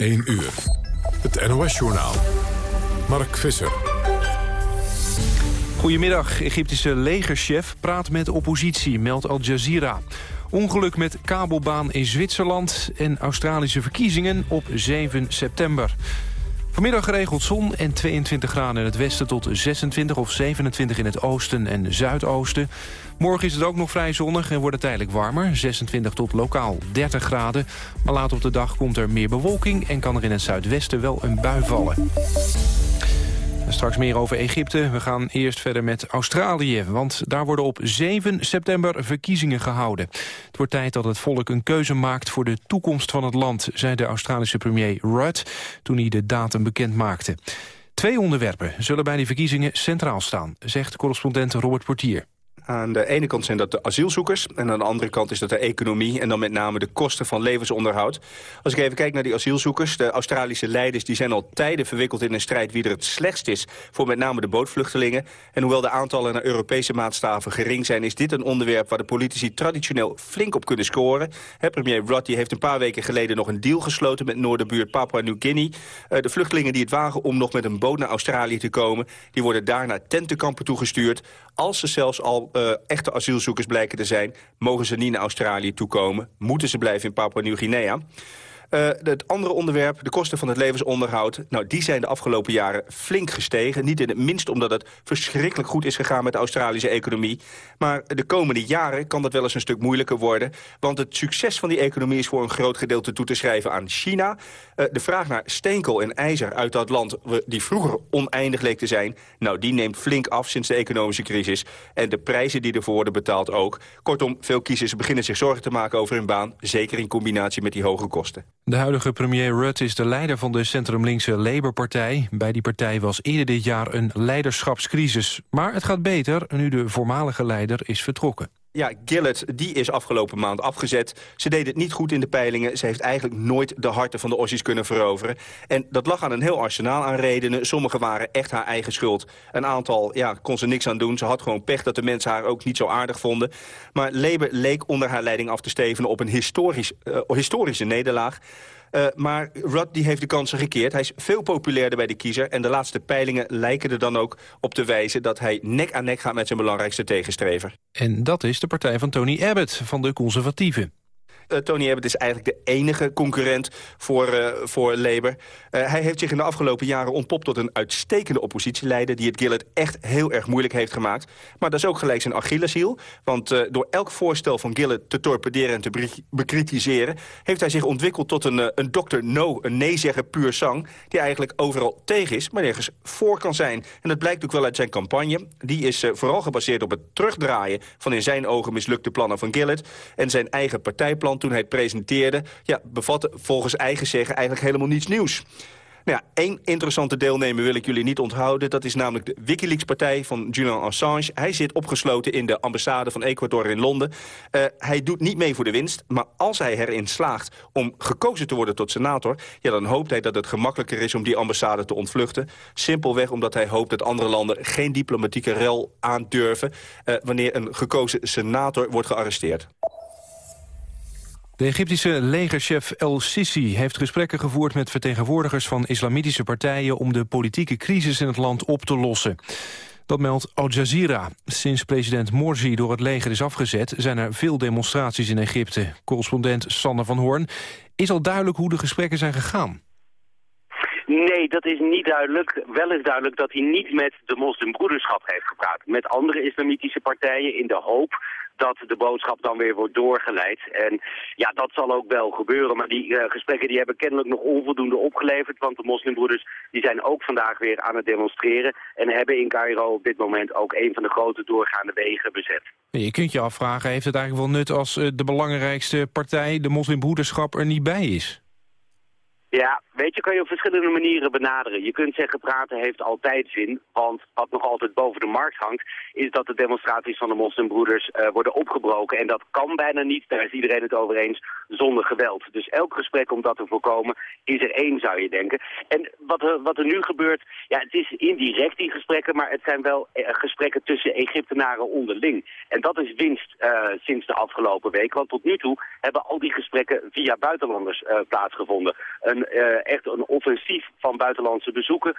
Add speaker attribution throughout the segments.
Speaker 1: 1 uur. Het NOS-journaal. Mark Visser.
Speaker 2: Goedemiddag. Egyptische legerchef praat met oppositie, meldt Al Jazeera. Ongeluk met kabelbaan in Zwitserland en Australische verkiezingen op 7 september. Vanmiddag geregeld zon en 22 graden in het westen tot 26 of 27 in het oosten en zuidoosten. Morgen is het ook nog vrij zonnig en wordt het tijdelijk warmer. 26 tot lokaal 30 graden. Maar later op de dag komt er meer bewolking en kan er in het zuidwesten wel een bui vallen. Straks meer over Egypte. We gaan eerst verder met Australië. Want daar worden op 7 september verkiezingen gehouden. Het wordt tijd dat het volk een keuze maakt voor de toekomst van het land... zei de Australische premier Rudd toen hij de datum bekend maakte. Twee onderwerpen zullen bij die verkiezingen centraal staan... zegt correspondent Robert Portier.
Speaker 3: Aan de ene kant zijn dat de asielzoekers en aan de andere kant is dat de economie... en dan met name de kosten van levensonderhoud. Als ik even kijk naar die asielzoekers, de Australische leiders... die zijn al tijden verwikkeld in een strijd wie er het slechtst is... voor met name de bootvluchtelingen. En hoewel de aantallen naar Europese maatstaven gering zijn... is dit een onderwerp waar de politici traditioneel flink op kunnen scoren. premier Rudd heeft een paar weken geleden nog een deal gesloten... met noorderbuurt Papua-New-Guinea. Uh, de vluchtelingen die het wagen om nog met een boot naar Australië te komen... die worden daar naar tentenkampen toegestuurd. Als ze zelfs al uh, echte asielzoekers blijken te zijn... mogen ze niet naar Australië toekomen. Moeten ze blijven in Papua-Nieuw-Guinea. Uh, het andere onderwerp, de kosten van het levensonderhoud... nou, die zijn de afgelopen jaren flink gestegen. Niet in het minst omdat het verschrikkelijk goed is gegaan met de Australische economie. Maar de komende jaren kan dat wel eens een stuk moeilijker worden. Want het succes van die economie is voor een groot gedeelte toe te schrijven aan China. Uh, de vraag naar steenkool en ijzer uit dat land, die vroeger oneindig leek te zijn... nou, die neemt flink af sinds de economische crisis. En de prijzen die ervoor worden betaald ook. Kortom, veel kiezers beginnen zich zorgen te maken over hun baan. Zeker in combinatie met die hoge kosten.
Speaker 2: De huidige premier Rudd is de leider van de centrumlinkse Labour-partij. Bij die partij was eerder dit jaar een leiderschapscrisis. Maar het gaat beter nu de voormalige leider is vertrokken.
Speaker 3: Ja, Gillett, die is afgelopen maand afgezet. Ze deed het niet goed in de peilingen. Ze heeft eigenlijk nooit de harten van de Aussies kunnen veroveren. En dat lag aan een heel arsenaal aan redenen. Sommige waren echt haar eigen schuld. Een aantal ja, kon ze niks aan doen. Ze had gewoon pech dat de mensen haar ook niet zo aardig vonden. Maar Labour leek onder haar leiding af te stevenen op een historisch, uh, historische nederlaag. Uh, maar Rudd die heeft de kansen gekeerd. Hij is veel populairder bij de kiezer. En de laatste peilingen lijken er dan ook op te wijzen... dat hij nek aan nek gaat met zijn belangrijkste tegenstrever.
Speaker 2: En dat is de partij van Tony Abbott van de conservatieven.
Speaker 3: Uh, Tony Abbott is eigenlijk de enige concurrent voor, uh, voor Labour. Uh, hij heeft zich in de afgelopen jaren ontpopt tot een uitstekende oppositieleider... die het Gillett echt heel erg moeilijk heeft gemaakt. Maar dat is ook gelijk zijn Achilleshiel. Want door elk voorstel van Gillett te torpederen en te bekritiseren... heeft hij zich ontwikkeld tot een, een dokter no, een nee-zeggen puur sang... die eigenlijk overal tegen is, maar nergens voor kan zijn. En dat blijkt ook wel uit zijn campagne. Die is vooral gebaseerd op het terugdraaien... van in zijn ogen mislukte plannen van Gillett... en zijn eigen partijplan toen hij presenteerde... Ja, bevatte volgens eigen zeggen eigenlijk helemaal niets nieuws. Nou ja, één interessante deelnemer wil ik jullie niet onthouden. Dat is namelijk de Wikileaks-partij van Julian Assange. Hij zit opgesloten in de ambassade van Ecuador in Londen. Uh, hij doet niet mee voor de winst. Maar als hij erin slaagt om gekozen te worden tot senator... Ja, dan hoopt hij dat het gemakkelijker is om die ambassade te ontvluchten. Simpelweg omdat hij hoopt dat andere landen geen diplomatieke rel aandurven... Uh, wanneer een gekozen senator wordt gearresteerd.
Speaker 2: De Egyptische legerchef El Sisi heeft gesprekken gevoerd met vertegenwoordigers van islamitische partijen om de politieke crisis in het land op te lossen. Dat meldt Al Jazeera. Sinds president Morsi door het leger is afgezet... zijn er veel demonstraties in Egypte. Correspondent Sander van Hoorn. Is al duidelijk hoe de gesprekken zijn gegaan?
Speaker 4: Nee, dat is niet duidelijk. Wel is duidelijk dat hij niet met de moslimbroederschap heeft gepraat. Met andere islamitische partijen in de hoop dat de boodschap dan weer wordt doorgeleid. En ja, dat zal ook wel gebeuren. Maar die uh, gesprekken die hebben kennelijk nog onvoldoende opgeleverd. Want de moslimbroeders die zijn ook vandaag weer aan het demonstreren. En hebben in Cairo op dit moment ook een van de grote doorgaande wegen bezet.
Speaker 2: Je kunt je afvragen, heeft het eigenlijk wel nut als uh, de belangrijkste partij, de moslimbroederschap, er niet bij is?
Speaker 4: Ja, weet je, kan je op verschillende manieren benaderen. Je kunt zeggen, praten heeft altijd zin, want wat nog altijd boven de markt hangt... is dat de demonstraties van de moslimbroeders uh, worden opgebroken. En dat kan bijna niet, daar is iedereen het over eens, zonder geweld. Dus elk gesprek om dat te voorkomen is er één, zou je denken. En wat er, wat er nu gebeurt, ja, het is indirect die gesprekken, maar het zijn wel eh, gesprekken tussen Egyptenaren onderling. En dat is winst uh, sinds de afgelopen week, want tot nu toe hebben al die gesprekken via buitenlanders plaatsgevonden. Een, echt een offensief van buitenlandse bezoeken.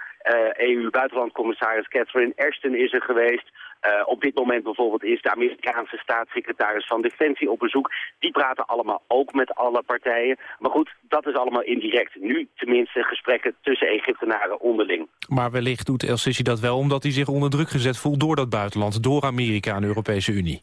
Speaker 4: EU-buitenlandcommissaris Catherine Ashton is er geweest. Uh, op dit moment bijvoorbeeld is de Amerikaanse staatssecretaris van Defensie op bezoek. Die praten allemaal ook met alle partijen. Maar goed, dat is allemaal indirect. Nu tenminste gesprekken tussen Egyptenaren onderling.
Speaker 2: Maar wellicht doet El Sisi dat wel omdat hij zich onder druk gezet voelt door dat buitenland, door Amerika en de Europese Unie.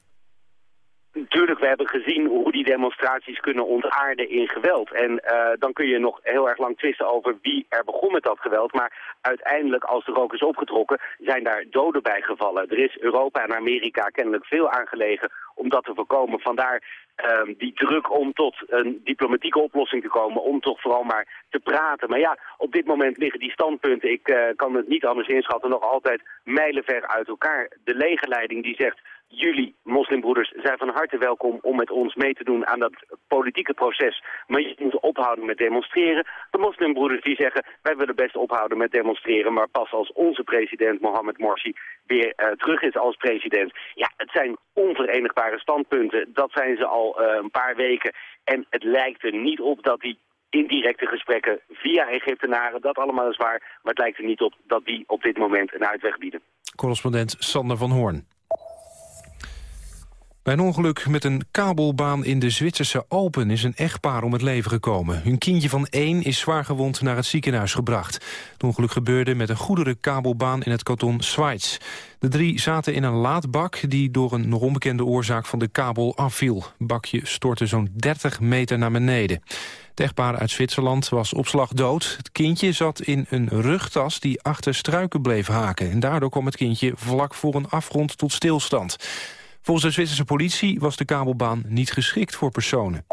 Speaker 4: Natuurlijk, we hebben gezien hoe die demonstraties kunnen ontaarden in geweld. En uh, dan kun je nog heel erg lang twisten over wie er begon met dat geweld. Maar uiteindelijk, als de rook is opgetrokken, zijn daar doden bij gevallen. Er is Europa en Amerika kennelijk veel aangelegen om dat te voorkomen. Vandaar uh, die druk om tot een diplomatieke oplossing te komen, om toch vooral maar te praten. Maar ja, op dit moment liggen die standpunten, ik uh, kan het niet anders inschatten, nog altijd mijlenver uit elkaar. De legerleiding die zegt jullie moslimbroeders zijn van harte welkom om met ons mee te doen aan dat politieke proces. Maar je moet ophouden met demonstreren. De moslimbroeders die zeggen, wij willen best ophouden met demonstreren, maar pas als onze president Mohammed Morsi weer uh, terug is als president. Ja, het zijn onverenigbare standpunten. Dat zijn ze al uh, een paar weken. En het lijkt er niet op dat die indirecte gesprekken via Egyptenaren, dat allemaal is waar. Maar het lijkt er niet op dat die op dit moment een uitweg bieden.
Speaker 2: Correspondent Sander van Hoorn. Bij een ongeluk met een kabelbaan in de Zwitserse Alpen is een echtpaar om het leven gekomen. Hun kindje van één is zwaargewond naar het ziekenhuis gebracht. Het ongeluk gebeurde met een goederenkabelbaan in het kanton Schweiz. De drie zaten in een laadbak die door een nog onbekende oorzaak van de kabel afviel. Het bakje stortte zo'n 30 meter naar beneden. Het echtpaar uit Zwitserland was op slag dood. Het kindje zat in een rugtas die achter struiken bleef haken. En daardoor kwam het kindje vlak voor een afgrond tot stilstand. Volgens de Zwitserse politie was de kabelbaan niet geschikt voor personen.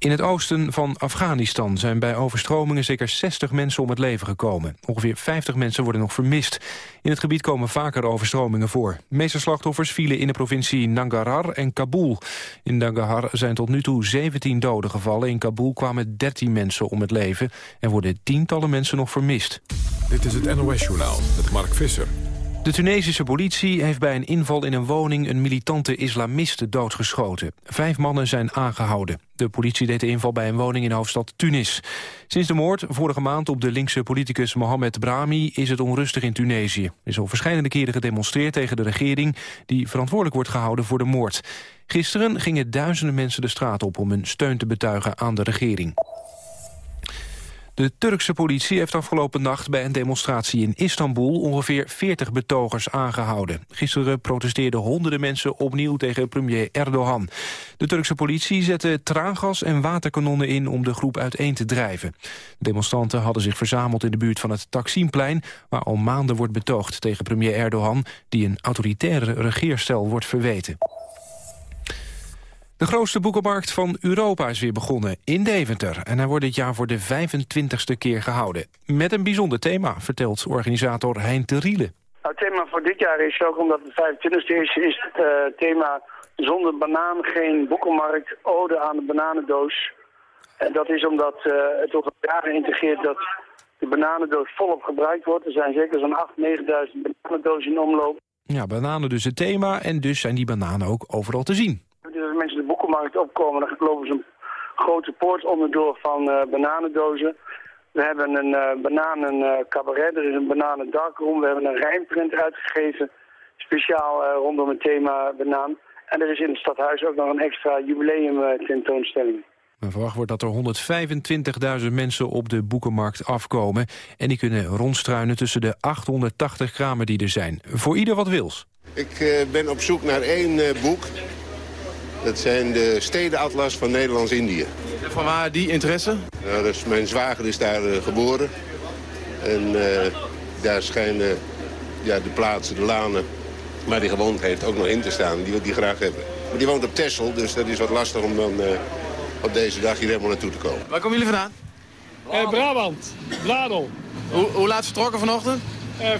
Speaker 2: In het oosten van Afghanistan zijn bij overstromingen zeker 60 mensen om het leven gekomen. Ongeveer 50 mensen worden nog vermist. In het gebied komen vaker overstromingen voor. De meeste slachtoffers vielen in de provincie Nangarhar en Kabul. In Nangarhar zijn tot nu toe 17 doden gevallen. In Kabul kwamen 13 mensen om het leven. Er worden tientallen mensen nog vermist.
Speaker 1: Dit is het NOS-journaal met Mark Visser.
Speaker 2: De Tunesische politie heeft bij een inval in een woning een militante islamiste doodgeschoten. Vijf mannen zijn aangehouden. De politie deed de inval bij een woning in de hoofdstad Tunis. Sinds de moord vorige maand op de linkse politicus Mohamed Brahmi is het onrustig in Tunesië. Er is al verschillende keren gedemonstreerd tegen de regering die verantwoordelijk wordt gehouden voor de moord. Gisteren gingen duizenden mensen de straat op om hun steun te betuigen aan de regering. De Turkse politie heeft afgelopen nacht bij een demonstratie in Istanbul ongeveer 40 betogers aangehouden. Gisteren protesteerden honderden mensen opnieuw tegen premier Erdogan. De Turkse politie zette traangas en waterkanonnen in om de groep uiteen te drijven. De demonstranten hadden zich verzameld in de buurt van het Taksimplein, waar al maanden wordt betoogd tegen premier Erdogan, die een autoritaire regeerstel wordt verweten. De grootste boekenmarkt van Europa is weer begonnen, in Deventer. En hij wordt dit jaar voor de 25ste keer gehouden. Met een bijzonder thema, vertelt organisator Hein Teriele.
Speaker 5: Nou, het thema voor dit jaar is ook, omdat het 25ste is, is het uh, thema... zonder banaan geen boekenmarkt, ode aan de bananendoos. En dat is omdat uh, het al jaren integreert dat de bananendoos volop gebruikt wordt. Er zijn zeker zo'n 8.000, 9.000 bananendozen in omloop.
Speaker 2: Ja, bananen dus het thema en dus zijn die bananen ook overal te zien
Speaker 5: als mensen de boekenmarkt opkomen, dan lopen ze een grote poort onderdoor van uh, bananendozen. We hebben een uh, bananen uh, cabaret, er is een bananen darkroom. We hebben een rijmprint uitgegeven, speciaal rondom het thema banaan. En er is in het stadhuis ook nog een extra jubileum tentoonstelling.
Speaker 2: Men verwacht wordt dat er 125.000 mensen op de boekenmarkt afkomen. En die kunnen rondstruinen tussen de 880 kramen die er zijn. Voor ieder wat wils.
Speaker 6: Ik ben op zoek naar één boek dat zijn de stedenatlas van Nederlands-Indië.
Speaker 2: Van waar die interesse?
Speaker 6: Nou, dus mijn zwager is daar uh, geboren. En uh, daar schijnen ja, de plaatsen, de lanen waar hij gewoond heeft ook nog in te staan. Die wil hij graag hebben. Maar die woont op Texel, dus dat is wat lastig om dan uh, op deze dag hier helemaal naartoe te komen.
Speaker 2: Waar komen jullie vandaan?
Speaker 7: Brabant, Bladel.
Speaker 2: Hoe, hoe laat vertrokken vanochtend?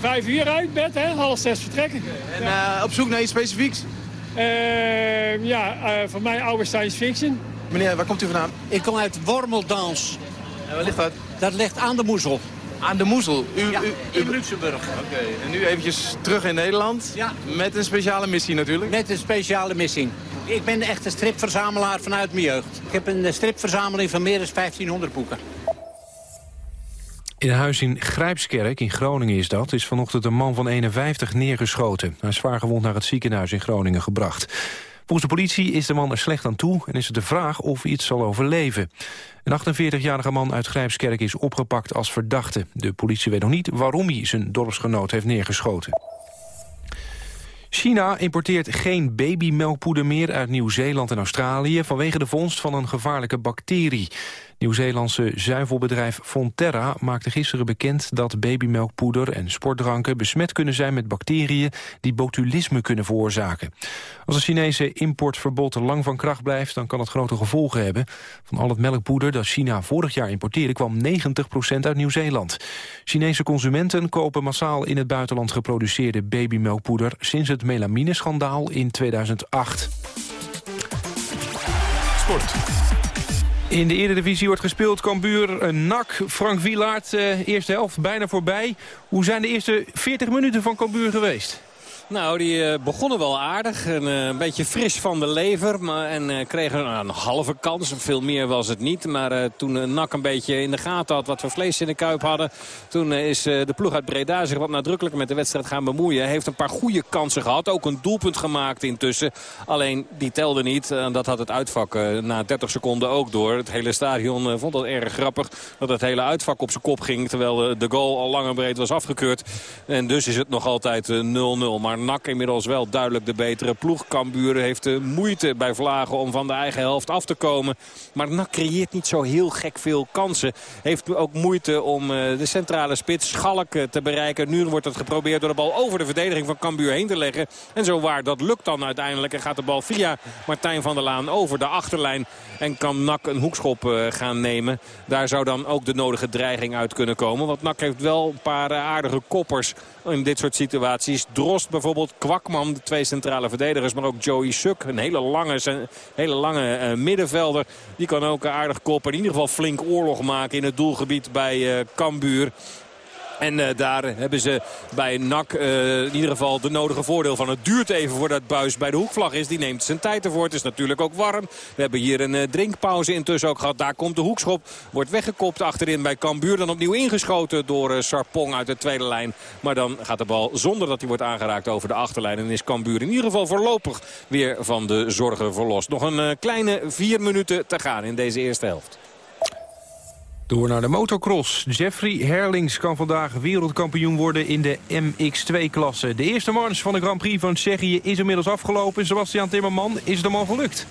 Speaker 7: vijf uur uit bed, hè? half zes vertrekken.
Speaker 2: En ja. op zoek naar iets specifieks?
Speaker 7: Uh, ja, uh, voor mij oude science fiction.
Speaker 8: Meneer, waar komt u vandaan?
Speaker 9: Ik kom uit Wormeldans.
Speaker 8: En waar ligt dat?
Speaker 9: Dat ligt aan de Moezel.
Speaker 8: Aan de Moezel. U,
Speaker 9: Ja,
Speaker 8: u,
Speaker 9: in Luxemburg.
Speaker 8: Oké, en nu eventjes terug in Nederland.
Speaker 9: Ja.
Speaker 8: Met een speciale missie natuurlijk.
Speaker 9: Met een speciale missie. Ik ben echt een stripverzamelaar vanuit mijn jeugd. Ik heb een eh, stripverzameling van meer dan 1500 boeken.
Speaker 2: In een huis in Grijpskerk, in Groningen is dat... is vanochtend een man van 51 neergeschoten. Hij is zwaargewond naar het ziekenhuis in Groningen gebracht. Volgens de politie is de man er slecht aan toe... en is het de vraag of hij het zal overleven. Een 48-jarige man uit Grijpskerk is opgepakt als verdachte. De politie weet nog niet waarom hij zijn dorpsgenoot heeft neergeschoten. China importeert geen babymelkpoeder meer uit Nieuw-Zeeland en Australië... vanwege de vondst van een gevaarlijke bacterie. Nieuw-Zeelandse zuivelbedrijf Fonterra maakte gisteren bekend... dat babymelkpoeder en sportdranken besmet kunnen zijn met bacteriën... die botulisme kunnen veroorzaken. Als het Chinese importverbod lang van kracht blijft... dan kan het grote gevolgen hebben. Van al het melkpoeder dat China vorig jaar importeerde... kwam 90% uit Nieuw-Zeeland. Chinese consumenten kopen massaal in het buitenland geproduceerde babymelkpoeder... sinds het melamineschandaal in 2008.
Speaker 1: Sport.
Speaker 2: In de Eredivisie wordt gespeeld Cambuur, eh, NAC, Frank Wielaert, eh, eerste helft bijna voorbij. Hoe zijn de eerste 40 minuten van Cambuur geweest?
Speaker 10: Nou, die uh, begonnen wel aardig. Een, uh, een beetje fris van de lever. Maar, en uh, kregen een, een, halve kans. Veel meer was het niet. Maar toen Nak een beetje in de gaten had wat we vlees in de kuip hadden. Toen is de ploeg uit Breda zich wat nadrukkelijker met de wedstrijd gaan bemoeien. Heeft een paar goede kansen gehad. Ook een doelpunt gemaakt intussen. Alleen die telde niet. En dat had het uitvak na 30 seconden ook door. Het hele stadion vond dat erg grappig. Dat het hele uitvak op zijn kop ging. Terwijl de goal al lang en breed was afgekeurd. En dus is het nog altijd 0-0. Maar NAC inmiddels wel duidelijk de betere ploeg. Cambuur heeft de moeite bij Vlagen om van de eigen helft af te komen. Maar NAC creëert niet zo heel gek veel kansen. Heeft ook moeite om de centrale spits Schalk te bereiken. Nu wordt het geprobeerd door de bal over de verdediging van Cambuur heen te leggen. En zo waar, dat lukt dan uiteindelijk. En gaat de bal via Martijn van der Laan over de achterlijn. En kan NAC een hoekschop gaan nemen. Daar zou dan ook de nodige dreiging uit kunnen komen. Want NAC heeft wel een paar aardige koppers in dit soort situaties. Drost bijvoorbeeld, Kwakman, de twee centrale verdedigers. Maar ook Joey Suk, een hele lange, hele lange uh, middenvelder. Die kan ook aardig koppen. In ieder geval flink oorlog maken in het doelgebied bij uh, Cambuur. En uh, daar hebben ze bij NAC uh, in ieder geval de nodige voordeel van. Het duurt even voordat Buis bij de hoekvlag is. Die neemt zijn tijd ervoor. Het is natuurlijk ook warm. We hebben hier een uh, drinkpauze intussen ook gehad. Daar komt de hoekschop. Wordt weggekopt achterin bij Cambuur. Dan opnieuw ingeschoten door Sarpong uit de tweede lijn. Maar dan gaat de bal zonder dat hij wordt aangeraakt over de achterlijn. En is Cambuur in ieder geval voorlopig weer van de zorgen verlost. Nog een kleine vier minuten te gaan in deze eerste helft.
Speaker 2: Door naar de motocross. Jeffrey Herlings kan vandaag wereldkampioen worden in de MX2-klasse. De eerste march van de Grand Prix van Tsjechië is inmiddels afgelopen. Sebastian Timmerman, is het hem al gelukt?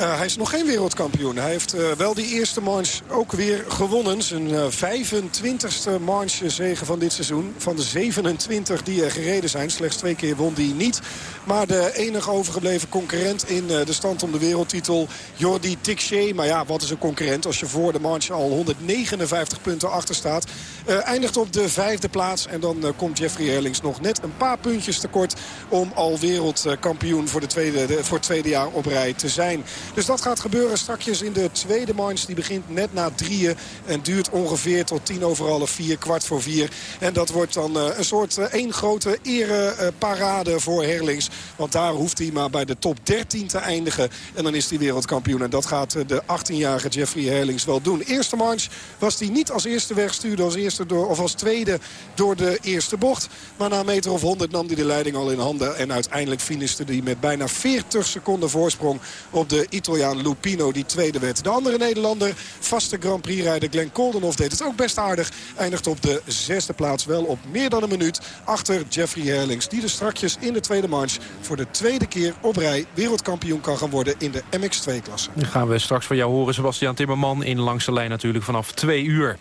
Speaker 11: Uh, hij is nog geen wereldkampioen. Hij heeft uh, wel die eerste manche ook weer gewonnen. Zijn uh, 25ste manche van dit seizoen. Van de 27 die er gereden zijn. Slechts twee keer won die niet. Maar de enige overgebleven concurrent in de stand om de wereldtitel... Jordi Tixier. Maar ja, wat is een concurrent als je voor de manche al 159 punten achter staat. eindigt op de vijfde plaats. En dan komt Jeffrey Herlings nog net een paar puntjes tekort... om al wereldkampioen voor, de tweede, de, voor het tweede jaar op rij te zijn. Dus dat gaat gebeuren straks in de tweede manche. Die begint net na drieën en duurt ongeveer tot tien over half vier, kwart voor vier. En dat wordt dan uh, een soort uh, één grote ereparade voor Herlings. Want daar hoeft hij maar bij de top 13 te eindigen. En dan is hij wereldkampioen. En dat gaat de 18-jarige Jeffrey Herlings wel doen. Eerste manche was hij niet als eerste wegstuurde, als eerste door, of als tweede door de eerste bocht. Maar na een meter of 100 nam hij de leiding al in handen. En uiteindelijk finishte hij met bijna 40 seconden voorsprong op de Italiaan Lupino die tweede werd. De andere Nederlander, vaste Grand Prix-rijder Glenn Koldenhoff deed het ook best aardig. Eindigt op de zesde plaats wel op meer dan een minuut achter Jeffrey Herlings. Die dus strakjes in de tweede manche voor de tweede keer op rij wereldkampioen kan gaan worden in de MX2-klasse.
Speaker 2: Dan gaan we straks van jou horen, Sebastian Timmerman, in langs de lijn natuurlijk vanaf twee uur.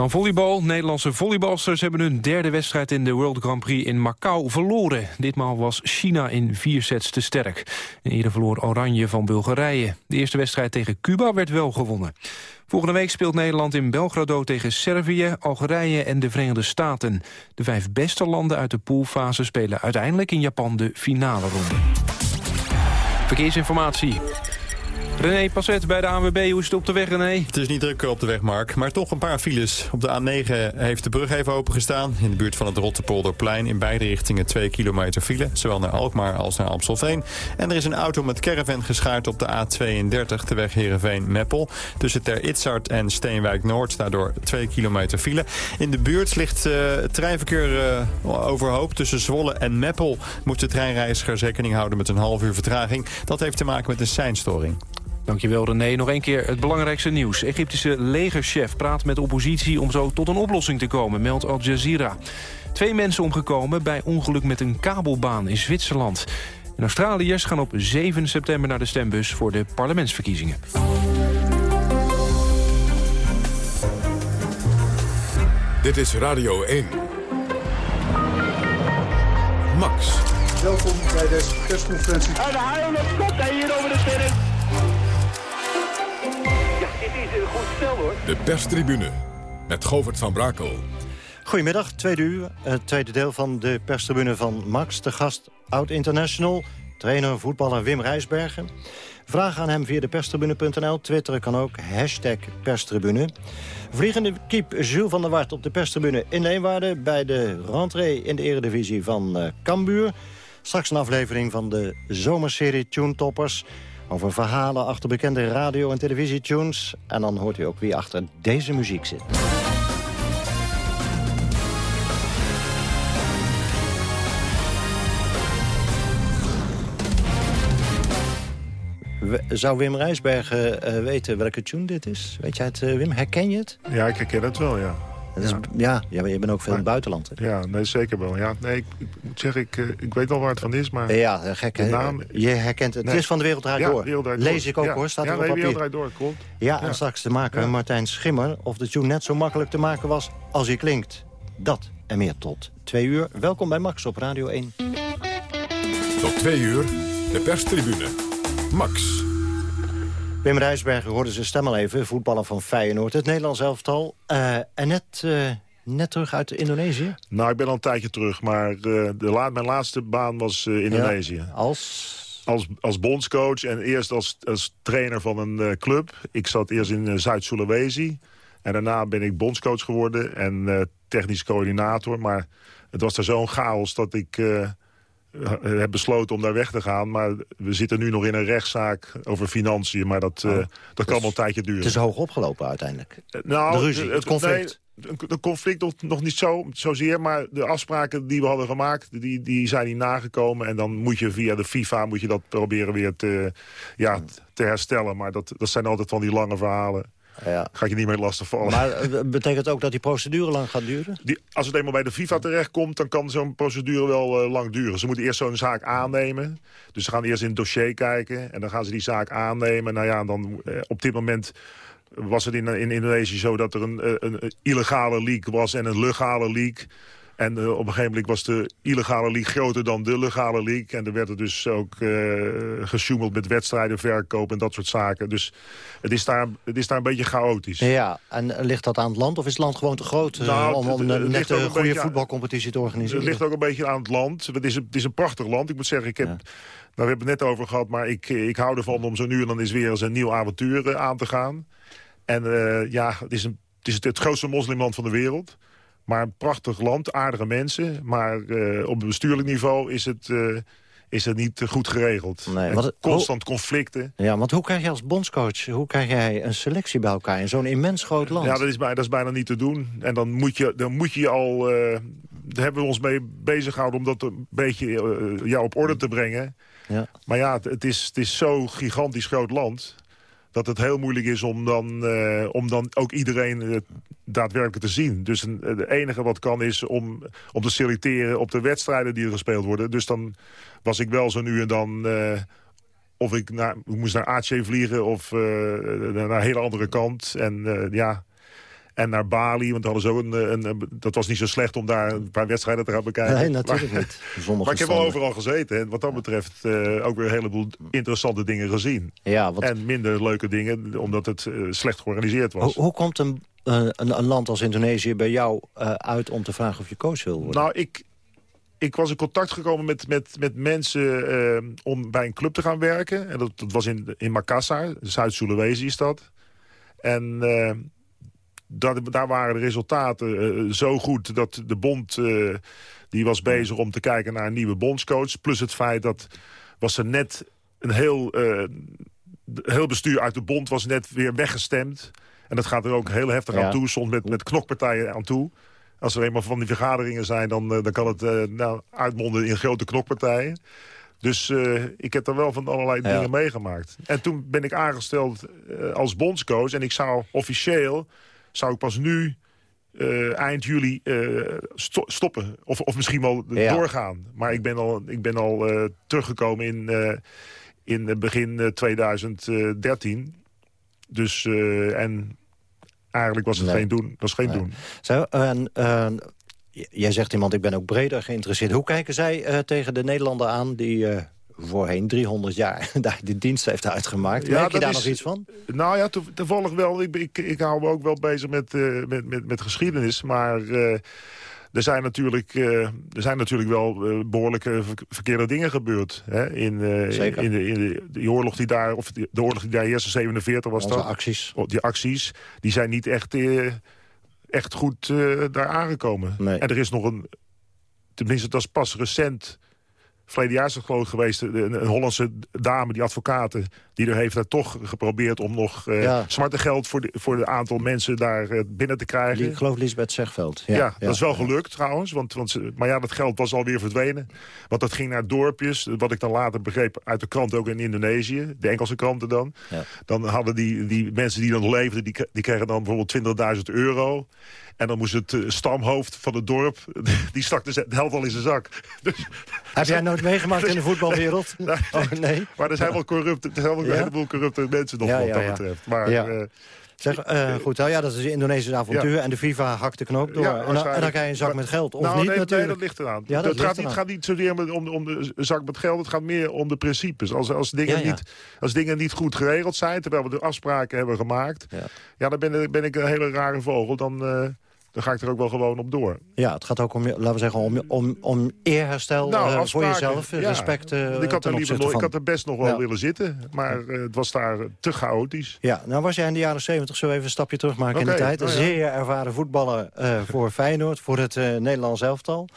Speaker 2: Dan volleybal. Nederlandse volleybalsters hebben hun derde wedstrijd in de World Grand Prix in Macau verloren. Ditmaal was China in vier sets te sterk. En eerder verloor Oranje van Bulgarije. De eerste wedstrijd tegen Cuba werd wel gewonnen. Volgende week speelt Nederland in Belgrado tegen Servië, Algerije en de Verenigde Staten. De vijf beste landen uit de poolfase spelen uiteindelijk in Japan de finale ronde. Verkeersinformatie. René Passet bij de ANWB, hoe is het op de weg René?
Speaker 12: Het is niet druk op de weg, Mark, maar toch een paar files. Op de A9 heeft de brug even opengestaan. In de buurt van het Rottepolderplein. In beide richtingen 2 kilometer file. Zowel naar Alkmaar als naar Amstelveen. En er is een auto met caravan geschaard op de A32, de weg Heerenveen-Meppel. Tussen Ter Itzart en Steenwijk-Noord. Daardoor 2 kilometer file. In de buurt ligt uh, het treinverkeer uh, overhoop. Tussen Zwolle en Meppel moet de rekening houden met een half uur vertraging. Dat heeft te maken met een seinstoring.
Speaker 2: Dankjewel René. Nog een keer het belangrijkste nieuws. Egyptische legerchef praat met oppositie om zo tot een oplossing te komen, meldt Al Jazeera. Twee mensen omgekomen bij ongeluk met een kabelbaan in Zwitserland. En Australiërs gaan op 7 september naar de stembus voor de parlementsverkiezingen.
Speaker 1: Dit is Radio 1. Max.
Speaker 11: Welkom bij deze persconferentie.
Speaker 13: En de haal komt hij hier over de terrein. Dit is een goed spel hoor.
Speaker 1: De perstribune met Govert van Brakel.
Speaker 14: Goedemiddag, tweede uur. Het tweede deel van de perstribune van Max. De gast oud-international, trainer voetballer Wim Rijsbergen. Vraag aan hem via de perstribune.nl. Twitteren kan ook, hashtag perstribune. Vliegende kiep Jules van der Wart op de perstribune in Leeuwarden... bij de rentree in de eredivisie van uh, Cambuur. Straks een aflevering van de zomerserie Tune Toppers... over verhalen achter bekende radio- en televisietunes. En dan hoort u ook wie achter deze muziek zit. Zou Wim Rijsbergen uh, weten welke tune dit is? Weet jij het, uh, Wim? Herken je het?
Speaker 15: Ja, ik herken het wel, ja.
Speaker 14: Is, ja. ja, je bent ook veel maar, in het buitenland. Hè?
Speaker 15: Ja, nee, zeker wel. Ja, nee, ik, ik moet zeggen, ik, ik weet wel waar het van is, maar...
Speaker 14: Ja, gek, hè? Naam... Je herkent het. Nee. Het is van de Wereld Draait
Speaker 15: ja,
Speaker 14: Door.
Speaker 15: Wereld Draait
Speaker 14: Lees ik ook, ja. hoor. Staat
Speaker 15: ja,
Speaker 14: er op
Speaker 15: nee,
Speaker 14: papier.
Speaker 15: Wereld Draait Door, klopt.
Speaker 14: Ja, en straks te maken Martijn Schimmer... of de tune net zo makkelijk te maken was als hij klinkt. Dat en meer tot twee uur. Welkom bij Max op Radio 1.
Speaker 1: Tot twee uur, de perstribune. Max.
Speaker 14: Wim Rijsberger hoorde zijn stem al even, voetballer van Feyenoord. Het Nederlands elftal. Uh, en net, uh, net terug uit Indonesië?
Speaker 15: Nou, ik ben al een tijdje terug, maar uh, de la mijn laatste baan was Indonesië.
Speaker 14: Ja, als?
Speaker 15: Als, als bondscoach en eerst als, als trainer van een club. Ik zat eerst in Zuid-Sulawesi. En daarna ben ik bondscoach geworden en technisch coördinator. Maar het was er zo'n chaos dat ik heb besloten om daar weg te gaan. Maar we zitten nu nog in een rechtszaak over financiën. Maar dat, oh, uh, dat kan wel een tijdje duren.
Speaker 14: Het is hoog opgelopen uiteindelijk.
Speaker 15: Uh, nou,
Speaker 14: de ruzie, het conflict.
Speaker 15: Nee, de conflict nog, nog niet zo, zozeer, maar de afspraken die we hadden gemaakt... Die, die zijn niet nagekomen. En dan moet je via de FIFA moet je dat proberen weer te, ja, te herstellen. Maar dat, dat zijn altijd van die lange verhalen.
Speaker 14: Ja.
Speaker 15: Ga je niet meer lastig vallen.
Speaker 14: Maar betekent ook dat die procedure lang gaat duren?
Speaker 15: Die, als het eenmaal bij de FIFA terechtkomt, dan kan zo'n procedure wel uh, lang duren. Ze moeten eerst zo'n zaak aannemen. Dus ze gaan eerst in het dossier kijken en dan gaan ze die zaak aannemen. Nou ja, dan uh, op dit moment was het in, in Indonesië zo dat er een, een, een illegale leak was en een legale leak. En uh, op een gegeven moment was de illegale league groter dan de legale league. En er werd er dus ook uh, gesjoemeld met wedstrijden, verkoop en dat soort zaken. Dus het is daar, het is daar een beetje chaotisch.
Speaker 14: Ja, en ligt dat aan het land of is het land gewoon te groot nou, om, om een net een goede voetbalcompetitie te organiseren?
Speaker 15: Het ligt ook een beetje aan het land. Het is een, het is een prachtig land. Ik moet zeggen, ik heb... Ja. Nou, we hebben het net over gehad, maar ik, ik hou ervan om zo nu en dan eens weer eens een nieuw avontuur aan te gaan. En uh, ja, het is, een, het is het grootste moslimland van de wereld. Maar een prachtig land, aardige mensen. Maar uh, op bestuurlijk niveau is het, uh, is het niet goed geregeld.
Speaker 14: Nee,
Speaker 15: wat, constant conflicten.
Speaker 14: Ja, want hoe krijg je als bondscoach, hoe krijg jij een selectie bij elkaar in zo'n immens groot land?
Speaker 15: Ja, dat is, dat is bijna niet te doen. En dan moet je, dan moet je al... Uh, daar hebben we ons mee bezig gehouden om dat een beetje ja, op orde te brengen.
Speaker 14: Ja.
Speaker 15: Maar ja, het, het is, het is zo'n gigantisch groot land dat het heel moeilijk is om dan, uh, om dan ook iedereen uh, daadwerkelijk te zien. Dus een, het enige wat kan is om, om te selecteren op de wedstrijden die er gespeeld worden. Dus dan was ik wel zo nu en dan... Of ik, naar, ik moest naar Aceh vliegen of naar een hele andere kant. En ja, en naar Bali, want hadden zo een, een, een, dat was niet zo slecht om daar een paar wedstrijden te gaan bekijken.
Speaker 14: Nee, natuurlijk
Speaker 15: maar,
Speaker 14: niet.
Speaker 15: Zonder maar ik heb wel overal gezeten. En wat dat betreft uh, ook weer een heleboel interessante dingen gezien.
Speaker 14: Ja, wat...
Speaker 15: En minder leuke dingen, omdat het uh, slecht georganiseerd was.
Speaker 14: Hoe, hoe komt een, uh, een, een, land als Indonesië bij jou uit om te vragen of je coach wil worden?
Speaker 15: Nou, ik, ik was in contact gekomen met, met, met mensen eh, om bij een club te gaan werken. En dat, dat was in, in Makassar, Zuid-Sulawesi is dat. En eh, dat, daar waren de resultaten eh, zo goed dat de bond... eh, die was bezig om te kijken naar een nieuwe bondscoach. Plus het feit dat was er net een heel, eh, heel bestuur uit de bond was net weer weggestemd. En dat gaat er ook heel heftig
Speaker 14: Ja.
Speaker 15: aan toe, soms met, met knokpartijen aan toe. Als er eenmaal van die vergaderingen zijn, dan, dan kan het nou, uitmonden in grote knokpartijen. Dus ik heb er wel van allerlei
Speaker 14: Ja.
Speaker 15: dingen meegemaakt. En toen ben ik aangesteld als bondscoach. En ik zou officieel, zou ik pas nu eh, eind juli eh, sto- stoppen. Of, of misschien wel
Speaker 14: Ja.
Speaker 15: doorgaan. Maar ik ben al, ik ben al eh, teruggekomen in, in begin eh, 2013. Dus, en eigenlijk was het
Speaker 14: Nee.
Speaker 15: geen doen. Was geen
Speaker 14: Nee.
Speaker 15: doen.
Speaker 14: Zo, en, jij zegt iemand, ik ben ook breder geïnteresseerd. Hoe kijken zij tegen de Nederlander aan die voorheen 300 jaar daar de dienst heeft uitgemaakt? Merk je daar
Speaker 15: is-
Speaker 14: nog iets van?
Speaker 15: Nou ja, to- toevallig wel. Ik, ik, ik hou me ook wel bezig met, eh, met, met, met geschiedenis. Maar eh, er, zijn natuurlijk, eh, er zijn natuurlijk wel eh, behoorlijke ver- verkeerde dingen gebeurd. Hè? In,
Speaker 14: Zeker.
Speaker 15: in, de, in de, die oorlog die daar, of die- de oorlog die daar heerste, 47 was
Speaker 14: Onze
Speaker 15: dat.
Speaker 14: acties.
Speaker 15: Oh, Die acties, die zijn niet echt, echt goed daar aangekomen.
Speaker 14: Nee.
Speaker 15: En er is nog een, tenminste dat is pas recent verleden jaar is het geloof geweest, een, een Hollandse dame, die advocaten... die er heeft daar toch geprobeerd om nog eh
Speaker 14: Ja.
Speaker 15: smarte geld... voor de, voor de aantal mensen daar eh, binnen te krijgen.
Speaker 14: Ik geloof Lisbeth Zegveld.
Speaker 15: Ja, dat is wel gelukt trouwens. Want, want, maar ja, dat geld was alweer verdwenen. Want dat ging naar dorpjes. Wat ik dan later begreep uit de krant ook in Indonesië. De Engelse kranten dan. Dan hadden die, die mensen die dan leefden... die, die kregen dan bijvoorbeeld 20.000 euro. En dan moest het eh, stamhoofd van het dorp... die stak de, de helft al in zijn zak. Dus,
Speaker 14: Heb jij nooit meegemaakt in de voetbalwereld? Oh, nee.
Speaker 15: maar er zijn wel corrupte, er zijn wel een heleboel corrupte mensen nog wat dat betreft. Maar
Speaker 14: Ja.
Speaker 15: eh,
Speaker 14: Zeg, eh, goed, nou ja, dat is een Indonesisch avontuur.
Speaker 15: Ja.
Speaker 14: En de FIFA hakt de knoop door.
Speaker 15: Ja,
Speaker 14: en, dan, en
Speaker 15: waarschijnlijk.
Speaker 14: dan krijg je een zak
Speaker 15: Maar-
Speaker 14: met geld. Of
Speaker 15: nou,
Speaker 14: niet
Speaker 15: nee,
Speaker 14: natuurlijk.
Speaker 15: Nee, dat ligt eraan.
Speaker 14: Ja, dat
Speaker 15: het gaat, gaat niet zozeer om, om, de zak met geld. Het gaat meer om de principes. Als, als, dingen. Niet, als dingen niet goed geregeld zijn, terwijl we de afspraken hebben gemaakt...
Speaker 14: Ja.
Speaker 15: dan ben, ik- ben ik een hele rare vogel. Dan, dan ga ik er ook wel gewoon op door.
Speaker 14: Ja, het gaat ook om, laten we zeggen, om, om, om eerherstel
Speaker 15: Nou,
Speaker 14: eh, voor jezelf.
Speaker 15: ja.
Speaker 14: Respect eh,
Speaker 15: Want ik, had
Speaker 14: ten
Speaker 15: er liever
Speaker 14: opzichte
Speaker 15: nog, ik had er best nog wel
Speaker 14: Ja.
Speaker 15: willen zitten. Maar eh, het was daar te chaotisch.
Speaker 14: Ja, nou was jij in de jaren 70 zo even een stapje terug maken in de tijd. Een
Speaker 15: oh ja.
Speaker 14: zeer ervaren voetballer eh, voor Feyenoord, voor het eh, Nederlands elftal.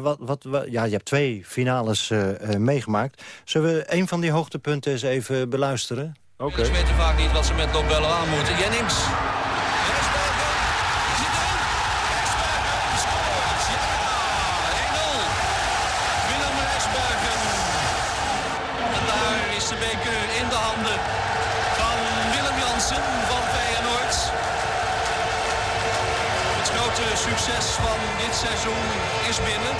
Speaker 14: Wat, wat, wat- ja, je hebt twee finales eh, eh, meegemaakt. Zullen we een van die hoogtepunten eens even beluisteren?
Speaker 15: Oké.
Speaker 16: Ze weten vaak niet wat ze met Dobello aan moeten. Jennings. Willem Rijsbergen. En daar is de beker in de handen van Willem Jansen van Feyenoord. Het grote succes van dit seizoen is binnen.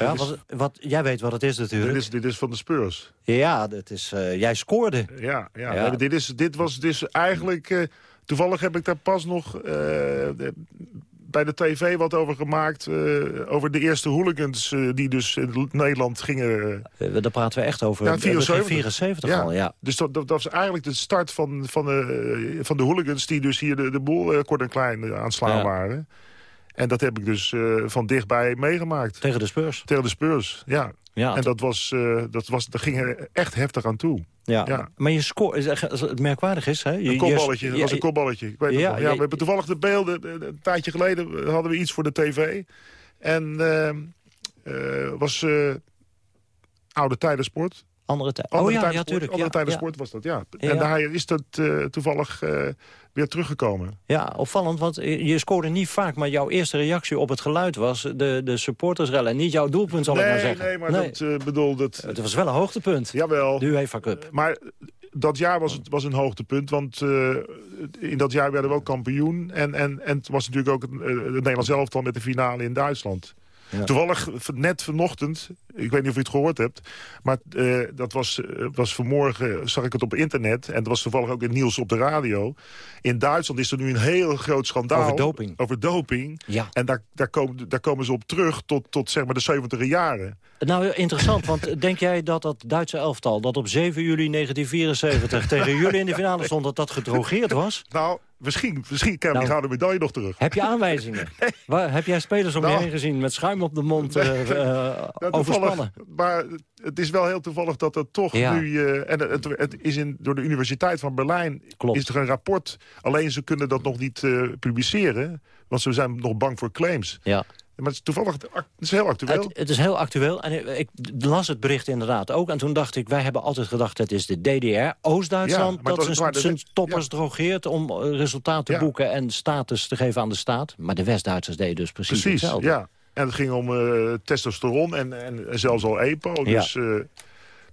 Speaker 14: Ja, wat, wat, jij weet wat het is natuurlijk.
Speaker 15: Dit is, dit is van de Spurs.
Speaker 14: Ja, dat is, eh, jij scoorde.
Speaker 15: Ja, ja.
Speaker 14: Ja.
Speaker 15: Nee, dit, is, dit was dus eigenlijk... eh, toevallig heb ik daar pas nog eh, de- bij de tv wat over gemaakt. eh, over de eerste hooligans die dus in Nederland gingen...
Speaker 14: Daar praten we echt over.
Speaker 15: Ja,
Speaker 14: eh, begin
Speaker 15: 74.
Speaker 14: 74
Speaker 15: Ja.
Speaker 14: al, ja.
Speaker 15: Dus dat, dat, dat was eigenlijk de start van, van, de, van de hooligans... die dus hier de, de boel kort en klein aan het slaan
Speaker 14: Ja.
Speaker 15: waren. En dat heb ik dus eh, van dichtbij meegemaakt.
Speaker 14: Tegen de Spurs.
Speaker 15: Tegen de Spurs, ja.
Speaker 14: Ja,
Speaker 15: en dat was, eh, dat was, daar ging er echt heftig aan toe.
Speaker 14: Ja.
Speaker 15: Ja.
Speaker 14: Maar je scoort, het merkwaardig is, hè? Je,
Speaker 15: Een kopballetje,
Speaker 14: je-
Speaker 15: dat was een kopballetje. Ik weet
Speaker 14: Ja,
Speaker 15: nog. Ja, we hebben toevallig de beelden. Een tijdje geleden hadden we iets voor de tv. En eh, was oude tijdensport.
Speaker 14: Andere tijd.
Speaker 15: Andere
Speaker 14: Oh ja, ja,
Speaker 15: tijdensport,
Speaker 14: tuurlijk.
Speaker 15: Andere
Speaker 14: Ja,
Speaker 15: tijdensport was dat, ja.
Speaker 14: Ja.
Speaker 15: En daar is dat eh, toevallig eh, weer teruggekomen.
Speaker 14: Ja, opvallend, want je scoorde niet vaak... maar jouw eerste reactie op het geluid was de, de supportersrellen... en niet jouw doelpunt, zal ik maar
Speaker 15: nee,
Speaker 14: zeggen.
Speaker 15: nee, maar dat eh, bedoel... Dat,
Speaker 14: Het was wel een hoogtepunt.
Speaker 15: Jawel.
Speaker 14: De UEFA Cup.
Speaker 15: Maar dat jaar was, het, was een hoogtepunt, want eh, in dat jaar werden we ook kampioen. En, en, en het was natuurlijk ook het, eh, het Nederlands elftal met de finale in Duitsland.
Speaker 14: Ja.
Speaker 15: Toevallig net vanochtend, ik weet niet of u het gehoord hebt... maar eh, dat was, eh, was vanmorgen, zag ik het op internet... en dat was toevallig ook in het nieuws op de radio. In Duitsland is er nu een heel groot schandaal...
Speaker 14: Over doping.
Speaker 15: Over doping.
Speaker 14: Ja.
Speaker 15: En daar, daar, komen, daar komen ze op terug tot, tot zeg maar de 70 jaren.
Speaker 14: Nou, interessant, want denk jij dat dat Duitse elftal... dat op 7 juli 1974 tegen jullie in de finale stond... dat dat gedrogeerd was?
Speaker 15: Nou, Misschien, misschien krijgen we
Speaker 14: Nou.
Speaker 15: die gouden medaille nog terug.
Speaker 14: Heb je aanwijzingen? Waar, heb jij spelers om je
Speaker 15: Nou.
Speaker 14: heen gezien met schuim op de mond eh, eh, overspannen?
Speaker 15: toevallig, maar het is wel heel toevallig dat dat toch
Speaker 14: Ja.
Speaker 15: nu... eh, en het, het is in, door de Universiteit van Berlijn
Speaker 14: Klopt.
Speaker 15: is er een rapport. Alleen ze kunnen dat nog niet eh, publiceren. Want ze zijn nog bang voor claims.
Speaker 14: Ja.
Speaker 15: Maar het is toevallig het is heel actueel.
Speaker 14: Het, het is heel actueel. En ik, las het bericht inderdaad ook. En toen dacht ik, wij hebben altijd gedacht... het is de DDR, Oost-Duitsland...
Speaker 15: Ja,
Speaker 14: dat zijn, toppers drogeert om eh, resultaat te
Speaker 15: Ja.
Speaker 14: boeken... en status te geven aan de staat. Maar de West-Duitsers deden dus precies,
Speaker 15: Precies,
Speaker 14: hetzelfde.
Speaker 15: ja. En het ging om eh, testosteron en, en, zelfs al EPO.
Speaker 14: Ja.
Speaker 15: Dus, eh,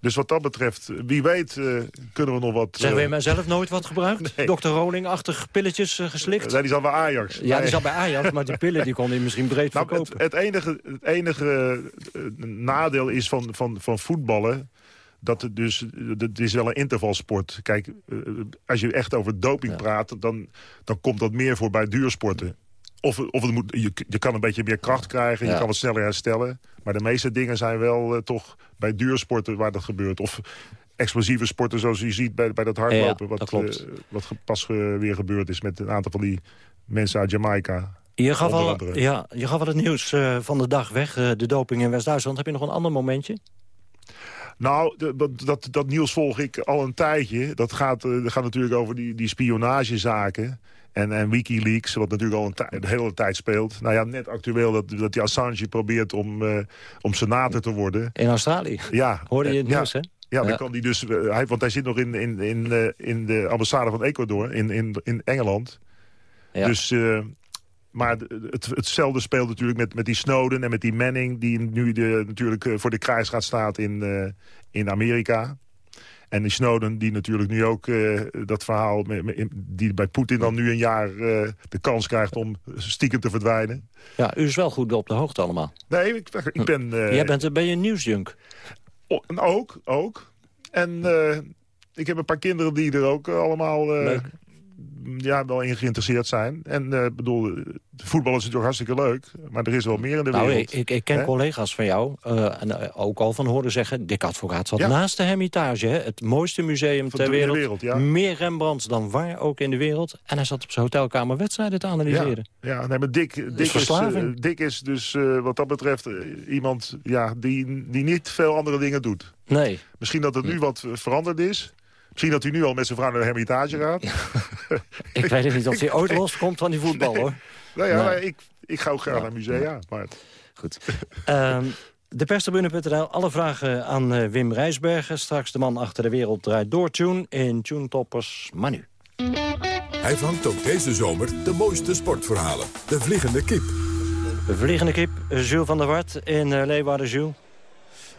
Speaker 15: dus wat dat betreft, wie weet, eh, kunnen we nog wat...
Speaker 14: Zeg,
Speaker 15: eh,
Speaker 14: wil je zelf nooit wat gebruikt?
Speaker 15: Nee.
Speaker 14: Dr. Roling-achtig pilletjes eh, geslikt?
Speaker 15: Nee, die zat bij Ajax.
Speaker 14: Ja, die zat bij Ajax, maar die pillen die kon hij misschien breed
Speaker 15: Nou,
Speaker 14: verkopen.
Speaker 15: het, het enige, het enige eh, nadeel is van, van, van voetballen... dat het dus, het is wel een intervalsport. Kijk, eh, als je echt over doping praat... Dan, dan komt dat meer voor bij duursporten. Of, of het moet, je, je kan een beetje meer kracht krijgen, je kan wat sneller herstellen. Maar de meeste dingen zijn wel eh, toch bij duursporten waar dat gebeurt. Of explosieve sporten zoals je ziet bij, bij dat hardlopen.
Speaker 14: Ja,
Speaker 15: wat
Speaker 14: dat
Speaker 15: eh, wat pas weer gebeurd is met een aantal van die mensen uit Jamaica.
Speaker 14: Je gaf, al, ja, je gaf al het nieuws eh, van de dag weg, de doping in West-Duitsland. Heb je nog een ander momentje?
Speaker 15: Nou, dat, dat, dat nieuws volg ik al een tijdje. Dat gaat, dat gaat natuurlijk over die, die spionagezaken. En, en Wikileaks, wat natuurlijk al een, hele tijd speelt. Nou ja, net actueel dat, dat die Assange probeert om, eh, om senator te worden.
Speaker 14: In Australië?
Speaker 15: Ja.
Speaker 14: Hoorde je het
Speaker 15: ja.
Speaker 14: nieuws, hè?
Speaker 15: Ja, dan
Speaker 14: Ja.
Speaker 15: kan die dus, eh, hij, want hij zit nog in, in, in, eh, in de ambassade van Ecuador, in, in, in Engeland.
Speaker 14: Ja.
Speaker 15: Dus, maar het, hetzelfde speelt natuurlijk met, met die Snowden en met die Manning... die nu de, natuurlijk voor de krijgsraad staat in, in Amerika. En die Snowden die natuurlijk nu ook eh, dat verhaal... Die bij Poetin dan nu een jaar eh, de kans krijgt om stiekem te verdwijnen.
Speaker 14: Ja, u is wel goed op de hoogte allemaal.
Speaker 15: Nee, ik, ik ben... eh,
Speaker 14: Jij bent, ben je een nieuwsjunk?
Speaker 15: Ook, ook. En ik heb een paar kinderen die er ook allemaal ja, wel in geïnteresseerd zijn. En eh bedoel, eh, voetbal is natuurlijk hartstikke leuk, maar er is wel meer in de
Speaker 14: Nou,
Speaker 15: wereld.
Speaker 14: ik, ik, ken collega's van jou, eh, en eh, ook al van horen zeggen... Dick Advocaat zat
Speaker 15: Ja.
Speaker 14: naast de Hermitage, hè, het mooiste museum
Speaker 15: Van
Speaker 14: ter wereld.
Speaker 15: wereld, ja.
Speaker 14: Meer Rembrandts dan waar ook in de wereld. En hij zat op zijn hotelkamer wedstrijden te analyseren.
Speaker 15: Ja, ja nee, maar Dick, Dick, is, Dick is dus wat dat betreft iemand ja, die, die niet veel andere dingen doet.
Speaker 14: Nee.
Speaker 15: Misschien dat het nu wat veranderd is. Misschien dat hij nu al met zijn vrouw naar de Hermitage gaat.
Speaker 14: Ik weet het niet of hij ooit loskomt van die voetbal, hoor.
Speaker 15: Nou ja, maar ik, ik ga ook graag naar musea. Maar...
Speaker 14: Goed. Ehm de perstribune.nl, alle vragen aan eh, Wim Rijsbergen. Straks de man achter de wereld draait door Tune in Tune Toppers Manu.
Speaker 1: Hij vangt ook deze zomer de mooiste sportverhalen. De vliegende kip.
Speaker 14: De vliegende kip, Jules van der Wart in eh, Leeuwarden. Jules.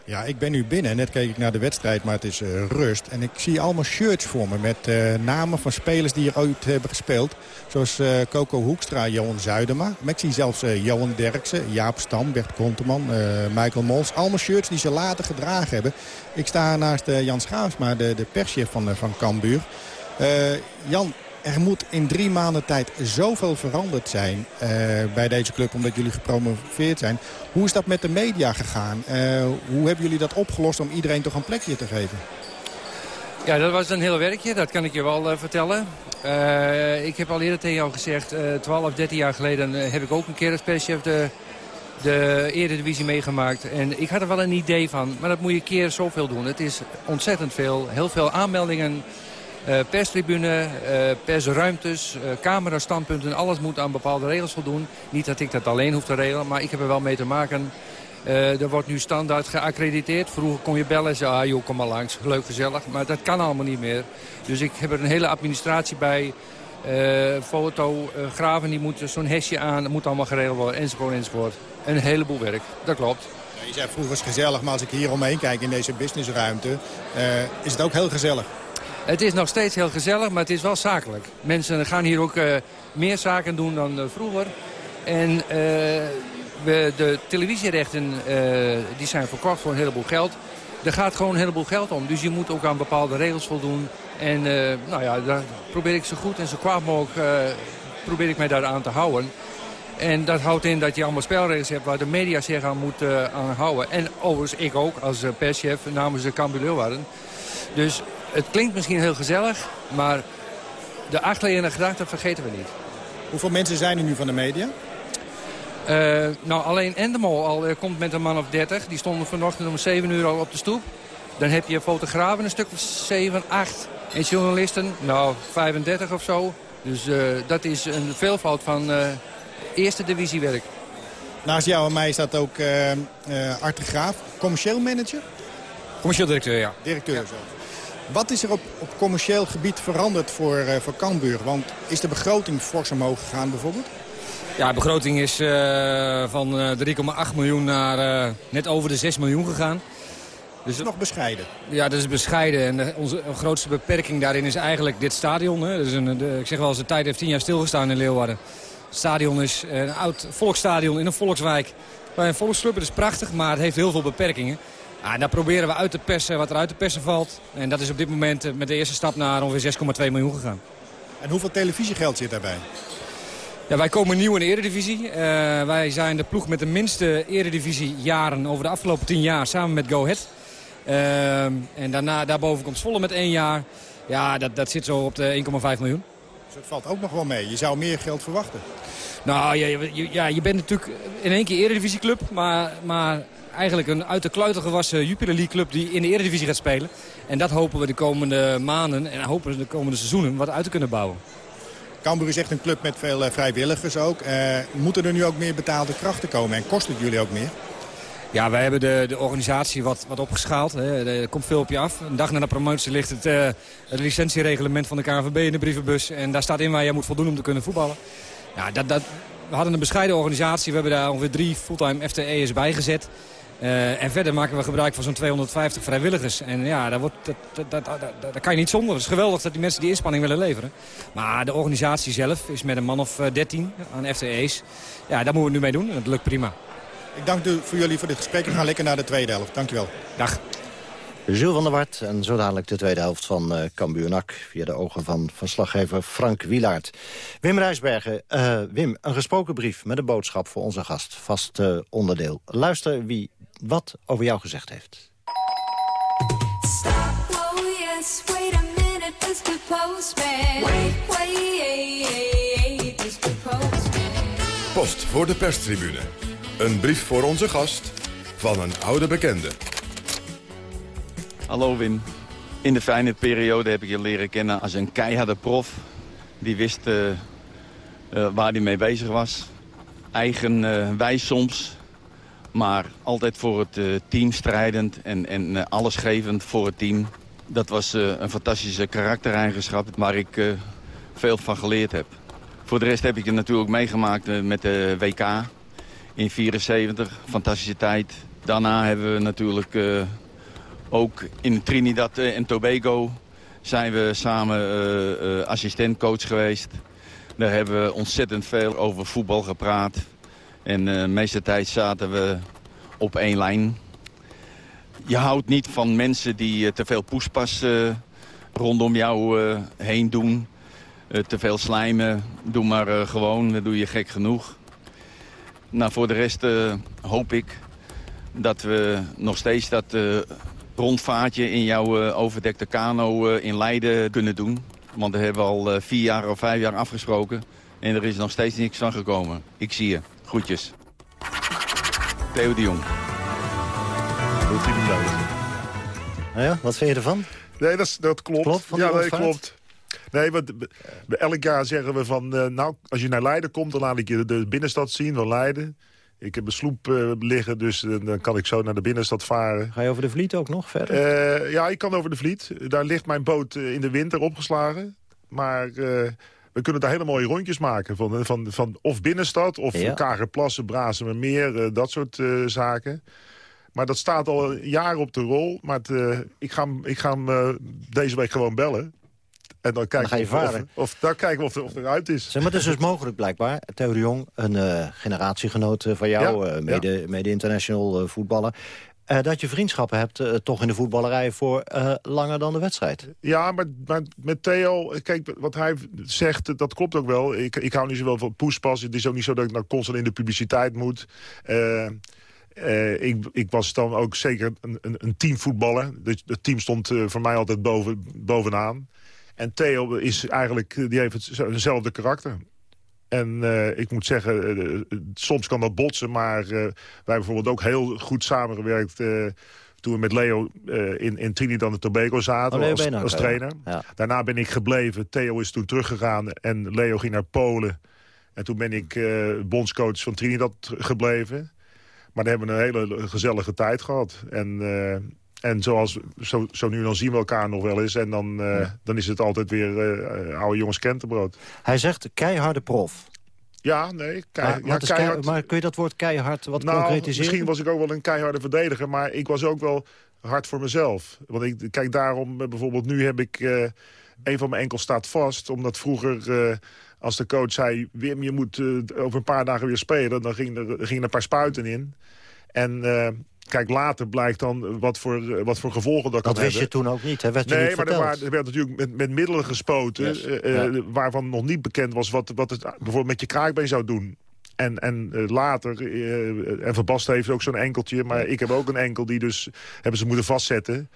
Speaker 17: Ja, ik ben nu binnen. Net keek ik naar de wedstrijd, maar het is eh, rust. En ik zie allemaal shirts voor me met eh, namen van spelers die er ooit hebben gespeeld. Zoals eh, Coco Hoekstra, Johan Zuidema. Maar ik zie zelfs Johan Derksen, Jaap Stam, Bert Konteman, Michael Mols. Allemaal shirts die ze later gedragen hebben. Ik sta naast Jan Schaafsma, de, de perschef van, van Cambuur. Eh, Jan, er moet in drie maanden tijd zoveel veranderd zijn eh, bij deze club... omdat jullie gepromoveerd zijn. Hoe is dat met de media gegaan? Eh, hoe hebben jullie dat opgelost om iedereen toch een plekje te geven?
Speaker 18: Ja, dat was een heel werkje, dat kan ik je wel eh, vertellen. Ik heb al eerder tegen jou gezegd, eh 12, 13 jaar geleden heb ik ook een keer als perschef de, de Eredivisie meegemaakt. En ik had er wel een idee van, maar dat moet je keer zoveel doen. Het is ontzettend veel, heel veel aanmeldingen, eh, perstribune, eh, persruimtes, eh camerastandpunten. Alles moet aan bepaalde regels voldoen. Niet dat ik dat alleen hoef te regelen, maar ik heb er wel mee te maken... Er wordt nu standaard geaccrediteerd. Vroeger kon je bellen en zeggen, ah joh, kom maar langs. Leuk, gezellig. Maar dat kan allemaal niet meer. Dus ik heb er een hele administratie bij. Foto, graven, die moet zo'n hesje aan. Dat moet allemaal geregeld worden, enzovoort, enzovoort. Een heleboel werk, dat klopt.
Speaker 17: Je zei vroeger het gezellig, maar als ik hier omheen kijk in deze businessruimte... is het ook heel gezellig.
Speaker 18: Het is nog steeds heel gezellig, maar het is wel zakelijk. Mensen gaan hier ook eh, meer zaken doen dan eh, vroeger. En eh, we, de televisierechten die zijn verkocht voor een heleboel geld. Er gaat gewoon een heleboel geld om. Dus je moet ook aan bepaalde regels voldoen. En nou ja, daar probeer ik zo goed en zo kwaad mogelijk probeer ik mij daar aan te houden. En dat houdt in dat je allemaal spelregels hebt waar de media zich aan moet aan houden. En overigens ik ook als perschef namens de Cambuur Leeuwarden. Dus het klinkt misschien heel gezellig, maar de achterliggende gedachte vergeten we niet.
Speaker 17: Hoeveel mensen zijn er nu van de media?
Speaker 18: Uh, nou, alleen Endemol al uh, komt met een man of 30. Die stonden vanochtend om 7 uur al op de stoep. Dan heb je fotografen een stuk of 7, 8. En journalisten, nou, 35 of zo. Dus uh, dat is een veelvoud van eerste divisiewerk.
Speaker 17: Naast jou en mij staat ook Art de Graaf, commercieel manager?
Speaker 19: Commercieel directeur, ja.
Speaker 17: Directeur, zo. Wat is er op, op commercieel gebied veranderd voor, voor Cambuur? Want is de begroting fors omhoog gegaan bijvoorbeeld?
Speaker 19: Ja, de begroting is uh, van 3,8 miljoen naar uh, net over de 6 miljoen gegaan.
Speaker 17: Dus dat is nog bescheiden.
Speaker 19: Ja, dat is bescheiden. En de, onze grootste beperking daarin is eigenlijk dit stadion. Hè. Dus een, de, ik zeg wel de tijd heeft tien jaar stilgestaan in Leeuwarden. Het stadion is een oud volksstadion in een volkswijk. Bij een volksclub, het is prachtig, maar het heeft heel veel beperkingen. Ja, en daar proberen we uit te persen wat er uit te persen valt. En dat is op dit moment eh, met de eerste stap naar ongeveer 6,2 miljoen gegaan.
Speaker 17: En hoeveel televisiegeld zit daarbij?
Speaker 19: Ja, wij komen nieuw in de eredivisie. Uh, wij zijn de ploeg met de minste eredivisie jaren over de afgelopen tien jaar samen met Go Ahead. Uh, en daarna, daarboven komt Zwolle met één jaar. Ja, dat, dat zit zo op de 1,5 miljoen.
Speaker 17: Dus dat valt ook nog wel mee. Je zou meer geld verwachten.
Speaker 19: Nou, ja, je, ja, je bent natuurlijk in één keer eredivisieclub. Maar, maar eigenlijk een uit de kluiten gewassen Jupiler League club die in de eredivisie gaat spelen. En dat hopen we de komende maanden en hopen we de komende seizoenen wat uit te kunnen bouwen.
Speaker 17: Cambuur is echt een club met veel vrijwilligers ook. Uh, moeten er nu ook meer betaalde krachten komen en kost het jullie ook meer?
Speaker 19: Ja, wij hebben de, de organisatie wat, wat opgeschaald. Hè. Er komt veel op je af. Een dag na de promotie ligt het, uh, het licentiereglement van de KNVB in de brievenbus. En daar staat in waar jij moet voldoen om te kunnen voetballen. Ja, dat, dat, we hadden een bescheiden organisatie. We hebben daar ongeveer drie fulltime FTE'ers bij gezet. Uh, en verder maken we gebruik van zo'n 250 vrijwilligers. En ja, daar, wordt, dat, dat, dat, dat, kan je niet zonder. Het is geweldig dat die mensen die inspanning willen leveren. Maar de organisatie zelf is met een man of 13 aan FTE's. Ja, daar moeten we nu mee doen. En dat lukt prima.
Speaker 17: Ik dank u voor jullie voor dit gesprek. We gaan lekker naar de tweede helft. Dankjewel.
Speaker 19: Dag.
Speaker 14: Jules van der Wart en zo dadelijk de tweede helft van uh, Cambuur NAC... via de ogen van verslaggever Frank Wielaert. Wim Rijsbergen, uh, Wim, een gesproken brief met een boodschap voor onze gast. Vast uh, onderdeel. Luister wie wat over jou gezegd heeft.
Speaker 1: Post voor de perstribune. Een brief voor onze gast van een oude bekende.
Speaker 20: Hallo Wim. In de fijne periode heb ik je leren kennen als een keiharde prof. Die wist uh, uh, waar hij mee bezig was. Eigen uh, wijs soms, maar altijd voor het uh, team strijdend en, en uh, allesgevend voor het team. Dat was uh, een fantastische karaktereigenschap waar ik veel van geleerd heb. Voor de rest heb ik het natuurlijk meegemaakt met de WK in 74. Fantastische tijd. Daarna hebben we natuurlijk ook in Trinidad en Tobago zijn we samen assistentcoach geweest. Daar hebben we ontzettend veel over voetbal gepraat. En uh, de meeste tijd zaten we op één lijn. Je houdt niet van mensen die uh, te veel poespas uh, rondom jou heen doen. te veel slijmen. Doe maar gewoon, dan doe je gek genoeg. Nou, voor de rest hoop ik dat we nog steeds dat rondvaartje in jouw overdekte kano in Leiden kunnen doen. Want daar hebben we al vier jaar of vijf jaar afgesproken. En er is nog steeds niks van gekomen. Ik zie je. Groetjes. Theo de Jong.
Speaker 14: Nou ja, wat vind je ervan?
Speaker 15: Nee, dat, dat klopt.
Speaker 14: klopt
Speaker 15: ja, nee, klopt. Nee, want elk jaar zeggen we van... Uh, nou, als je naar Leiden komt, dan laat ik je de binnenstad zien van Leiden. Ik heb een sloep uh, liggen, dus uh, dan kan ik zo naar de binnenstad varen.
Speaker 14: Ga je over de Vliet ook nog verder?
Speaker 15: ja, ik kan over de Vliet. Daar ligt mijn boot in de winter opgeslagen. Maar we kunnen daar hele mooie rondjes maken. Van, van, van of binnenstad, of ja. Kagerplassen, Brazenmermeer, uh, dat soort uh, zaken. Maar dat staat al jaren op de rol. Maar het, uh, ik ga, ik ga hem deze week gewoon bellen. En dan kijken we of, of, dan kijken we of, of er uit is.
Speaker 14: Zeg, maar het is dus mogelijk blijkbaar. Theo de Jong, een generatiegenoot van jou, ja, mede, ja. mede international voetballer. Uh, dat je vriendschappen hebt, uh, toch in de voetballerij, voor uh, langer dan de wedstrijd.
Speaker 15: Ja, maar, met Theo, kijk, wat hij zegt, dat klopt ook wel. Ik, ik hou niet zoveel van poespas. Het is ook niet zo dat ik nou constant in de publiciteit moet. ik, ik, was dan ook zeker een, een, een teamvoetballer. Het team stond voor mij altijd boven, bovenaan. En Theo is eigenlijk, die heeft het- hetzelfde karakter. En eh, ik moet zeggen, eh, soms kan dat botsen, maar eh, wij hebben bijvoorbeeld ook heel goed samengewerkt... eh, toen we met Leo eh, in, in Trinidad en Tobago zaten
Speaker 14: Oh,
Speaker 15: als, als trainer.
Speaker 14: Ja.
Speaker 15: Daarna ben ik gebleven. Theo is toen teruggegaan en Leo ging naar Polen. En toen ben ik eh, bondscoach van Trinidad gebleven. Maar daar hebben we een hele gezellige tijd gehad. En, eh, en zoals, zo, zo nu dan zien we elkaar nog wel eens. En dan, eh, dan is het altijd weer eh, oude jongens kentenbrood.
Speaker 14: Hij zegt keiharde prof.
Speaker 15: Ja, nee. Kei,
Speaker 14: Maar,
Speaker 15: ja,
Speaker 14: kei-
Speaker 15: keihard.
Speaker 14: maar kun je dat woord keihard wat
Speaker 15: nou,
Speaker 14: concretiseren?
Speaker 15: misschien was ik ook wel een keiharde verdediger. Maar ik was ook wel hard voor mezelf. Want ik, kijk, daarom eh, bijvoorbeeld nu heb ik... een van mijn enkels staat vast. Omdat vroeger... als de coach zei, Wim, je moet over een paar dagen weer spelen... dan ging er, gingen er een paar spuiten in. En kijk, later blijkt dan wat voor, eh, wat voor gevolgen dat,
Speaker 14: dat
Speaker 15: kan
Speaker 14: wist je
Speaker 15: hebben.
Speaker 14: toen ook niet, hè? Werd
Speaker 15: Nee,
Speaker 14: niet
Speaker 15: maar er, waren- er werd natuurlijk met, met middelen gespoten...
Speaker 14: Yes.
Speaker 15: eh, eh,
Speaker 14: Ja.
Speaker 15: waarvan nog niet bekend was wat, wat het bijvoorbeeld met je kraakbeen zou doen. En, en later, en Van Basten heeft ook zo'n enkeltje... maar ik heb ook een enkel, die dus hebben ze moeten vastzetten.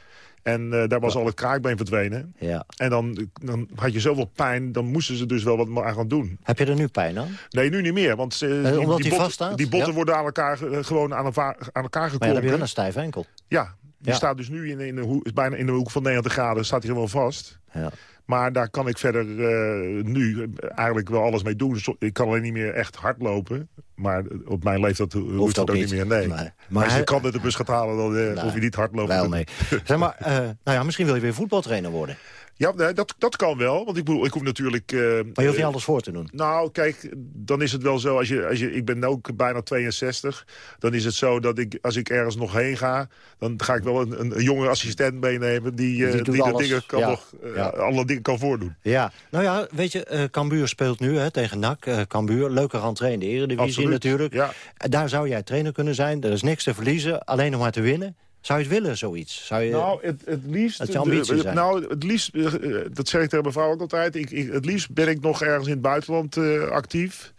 Speaker 15: En eh, daar was al het kraakbeen verdwenen.
Speaker 14: Ja.
Speaker 15: En dan, dan had je zoveel pijn, dan moesten ze dus wel wat aan gaan doen.
Speaker 14: Heb je er nu pijn aan?
Speaker 15: Nee, nu niet meer, want
Speaker 14: omdat die vaststaat?
Speaker 15: die botten
Speaker 14: Ja.
Speaker 15: worden aan elkaar, eh, gewoon aan, elkaar- elkaar
Speaker 14: Maar ja, dan heb je wel een stijf enkel.
Speaker 15: Ja, die
Speaker 14: Ja.
Speaker 15: staat dus nu in, in de hoek, bijna in de hoek van 90 graden, staat hij gewoon vast.
Speaker 14: Ja.
Speaker 15: Maar daar kan ik verder eh, nu eigenlijk wel alles mee doen. Zo- Ik kan alleen niet meer echt hardlopen. Maar op mijn leeftijd hoeft,
Speaker 14: Hoeft
Speaker 15: dat
Speaker 14: ook
Speaker 15: niet meer. Nee.
Speaker 14: Nee.
Speaker 15: Maar,
Speaker 14: Maar
Speaker 15: als je kan met de bus gaat halen, dan eh,
Speaker 14: Nee.
Speaker 15: hoef je niet hardlopen.
Speaker 14: Wel, nee. Zeg maar, eh, nou ja, misschien wil je weer voetbaltrainer worden.
Speaker 15: Ja, nee, dat, dat kan wel. Want ik bedoel, ik hoef natuurlijk... eh,
Speaker 14: Maar je hoeft niet
Speaker 15: eh,
Speaker 14: alles voor te doen.
Speaker 15: Nou, kijk, dan is het wel zo, als je, als je, ik ben ook bijna 62... dan is het zo dat ik, als ik ergens nog heen ga... dan ga ik wel een, een, een jonge assistent meenemen... die, eh,
Speaker 14: Die
Speaker 15: die,
Speaker 14: doet
Speaker 15: de
Speaker 14: alles.
Speaker 15: dingen kan
Speaker 14: Ja.
Speaker 15: nog, eh,
Speaker 14: Ja.
Speaker 15: alle dingen kan voordoen.
Speaker 14: Ja, nou ja, weet je, eh Cambuur speelt nu hè, tegen NAC. eh Cambuur, leuke rentree in de Eredivisie
Speaker 15: Absoluut,
Speaker 14: natuurlijk.
Speaker 15: ja.
Speaker 14: Daar zou jij trainer kunnen zijn. Er is niks te verliezen, alleen nog maar te winnen. Zou je het willen, zoiets? Zou je...
Speaker 15: Nou, het, het liefst...
Speaker 14: Dat je ambitie zijn.
Speaker 15: Nou, het liefst, eh, dat zeg ik tegen mijn vrouw ook altijd... Ik, ik, het liefst ben ik nog ergens in het buitenland eh, actief.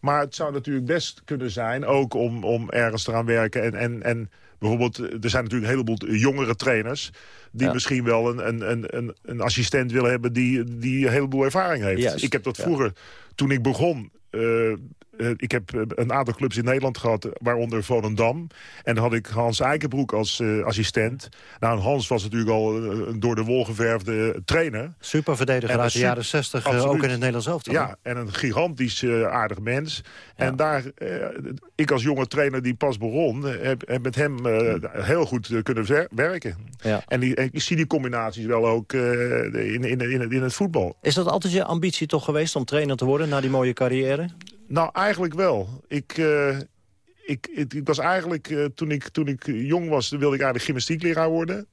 Speaker 15: Maar het zou natuurlijk best kunnen zijn, ook om, om ergens te gaan werken. En, en, en bijvoorbeeld, eh, er zijn natuurlijk een heleboel jongere trainers... die
Speaker 14: Ja.
Speaker 15: misschien wel een, een, een, een, assistent willen hebben die, die een heleboel ervaring heeft.
Speaker 14: Juist,
Speaker 15: ik heb dat
Speaker 14: ja.
Speaker 15: vroeger, toen ik begon... eh, ik heb eh, een aantal clubs in Nederland gehad, waaronder Volendam. En dan had ik Hans Eikenbroek als eh, assistent. Nou, Hans was natuurlijk al eh, een door de wol geverfde trainer.
Speaker 14: Superverdediger uit de jaren
Speaker 15: super-
Speaker 14: 60, eh,
Speaker 15: absoluut.
Speaker 14: ook in het Nederlands elftal.
Speaker 15: Ja, en een gigantisch eh, aardig mens. En daar, eh, ik als jonge trainer die pas begon... eh, heb, heb met hem eh, heel goed eh, kunnen werken.
Speaker 14: Ja.
Speaker 15: En, die, en ik zie die combinaties wel ook eh, in, in, in, in het voetbal.
Speaker 14: Is dat altijd je ambitie toch geweest om trainer te worden na die mooie carrière?
Speaker 15: Nou, eigenlijk wel. Ik, eh, ik, ik, was eigenlijk, eh, toen, ik, toen ik jong was, wilde ik eigenlijk gymnastiekleraar worden.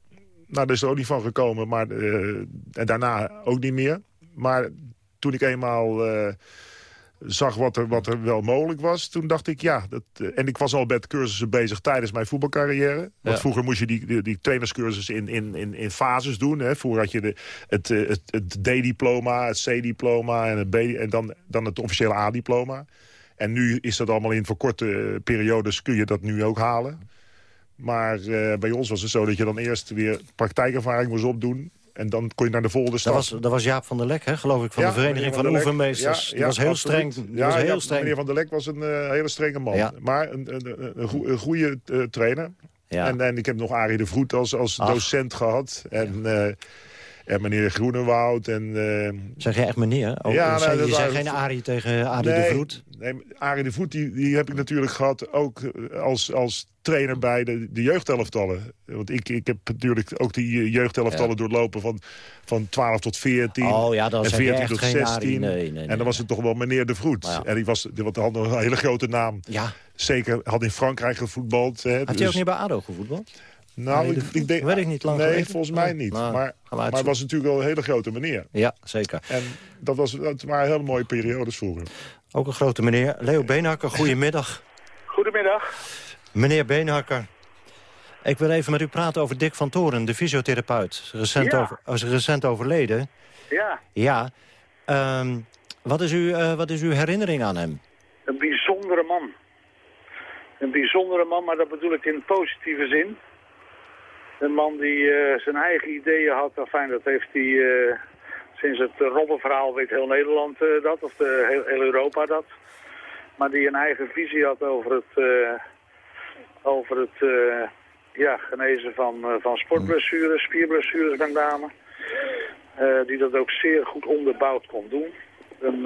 Speaker 15: Nou, daar is er ook niet van gekomen, maar eh, en daarna ook niet meer. Maar toen ik eenmaal zag wat er, wat er wel mogelijk was, toen dacht ik ja. Dat, eh, en ik was al met cursussen bezig tijdens mijn voetbalcarrière. Want
Speaker 14: Ja.
Speaker 15: vroeger moest je die, die, die trainerscursus in, in, in, in fases doen. Hè. Vroeger had je de, het, eh, het, het D-diploma, het C-diploma en, het B, en dan, dan het officiële A-diploma. En nu is dat allemaal in verkorte periodes kun je dat nu ook halen. Maar eh, bij ons was het zo dat je dan eerst weer praktijkervaring moest opdoen. En dan kon je naar de volgende stap.
Speaker 14: Dat was, dat was Jaap van der Lek, hè, geloof ik, van
Speaker 15: Ja,
Speaker 14: de Vereniging van,
Speaker 15: Lek.
Speaker 14: Oefenmeesters.
Speaker 15: Ja,
Speaker 14: was heel
Speaker 15: absoluut.
Speaker 14: streng.
Speaker 15: Ja,
Speaker 14: was heel streng.
Speaker 15: Meneer Van der Lek was een eh, hele strenge man. Maar een, een, een, een, goe- een goede eh, trainer. En, en ik heb nog Arie de Vroet als, als
Speaker 14: Ach.
Speaker 15: docent gehad. En, eh, en meneer Groenewoud. En, eh,
Speaker 14: Zeg jij echt meneer? Oh,
Speaker 15: Ja,
Speaker 14: je
Speaker 15: nou,
Speaker 14: zei, je geen Arie tegen Arie de Vloed.
Speaker 15: Nee, Arie de Voet die, die heb ik natuurlijk gehad ook eh, als, als trainer bij de, de jeugdelftallen. Want ik, ik heb natuurlijk ook die jeugdelftallen
Speaker 14: Ja.
Speaker 15: doorlopen van, van 12 tot 14.
Speaker 14: Oh ja, dan
Speaker 15: en
Speaker 14: zeg je
Speaker 15: 14
Speaker 14: echt
Speaker 15: tot
Speaker 14: geen
Speaker 15: 16.
Speaker 14: Arie. Nee, nee, nee.
Speaker 15: en dan was het toch wel meneer de Vroet.
Speaker 14: Ja.
Speaker 15: En die, was, die had een hele grote naam.
Speaker 14: Ja.
Speaker 15: Zeker had in Frankrijk gevoetbald. Hè,
Speaker 14: Had
Speaker 15: dus-
Speaker 14: hij ook niet bij ADO gevoetbald?
Speaker 15: Nou, ik,
Speaker 14: de Vroet?
Speaker 15: ik denk...
Speaker 14: Weet ik niet, lang
Speaker 15: Nee,
Speaker 14: geleden?
Speaker 15: volgens mij
Speaker 14: Oh,
Speaker 15: niet.
Speaker 14: nou,
Speaker 15: maar maar het was natuurlijk wel een hele grote meneer.
Speaker 14: Ja, zeker.
Speaker 15: En dat, was, dat waren hele mooie periodes vroeger.
Speaker 14: Ook een grote meneer. Leo Beenhakker, goedemiddag.
Speaker 13: Goedemiddag.
Speaker 14: Meneer Beenhakker. Ik wil even met u praten over Dick van Toren, de fysiotherapeut. Recent,
Speaker 13: Ja.
Speaker 14: over, is recent overleden.
Speaker 13: Ja,
Speaker 14: Ja. Ehm, wat, is uw, eh, wat is uw herinnering aan hem?
Speaker 13: een bijzondere man. Een bijzondere man, maar dat bedoel ik in positieve zin. Een man die eh, zijn eigen ideeën had. Enfin, dat heeft hij eh, Sinds het uh, Robbenverhaal weet heel Nederland uh, dat, of heel, heel, Europa dat. Maar die een eigen visie had over het, uh, over het ja, genezen van, van sportblessures, spierblessures met name. die dat ook zeer goed onderbouwd kon doen. Een,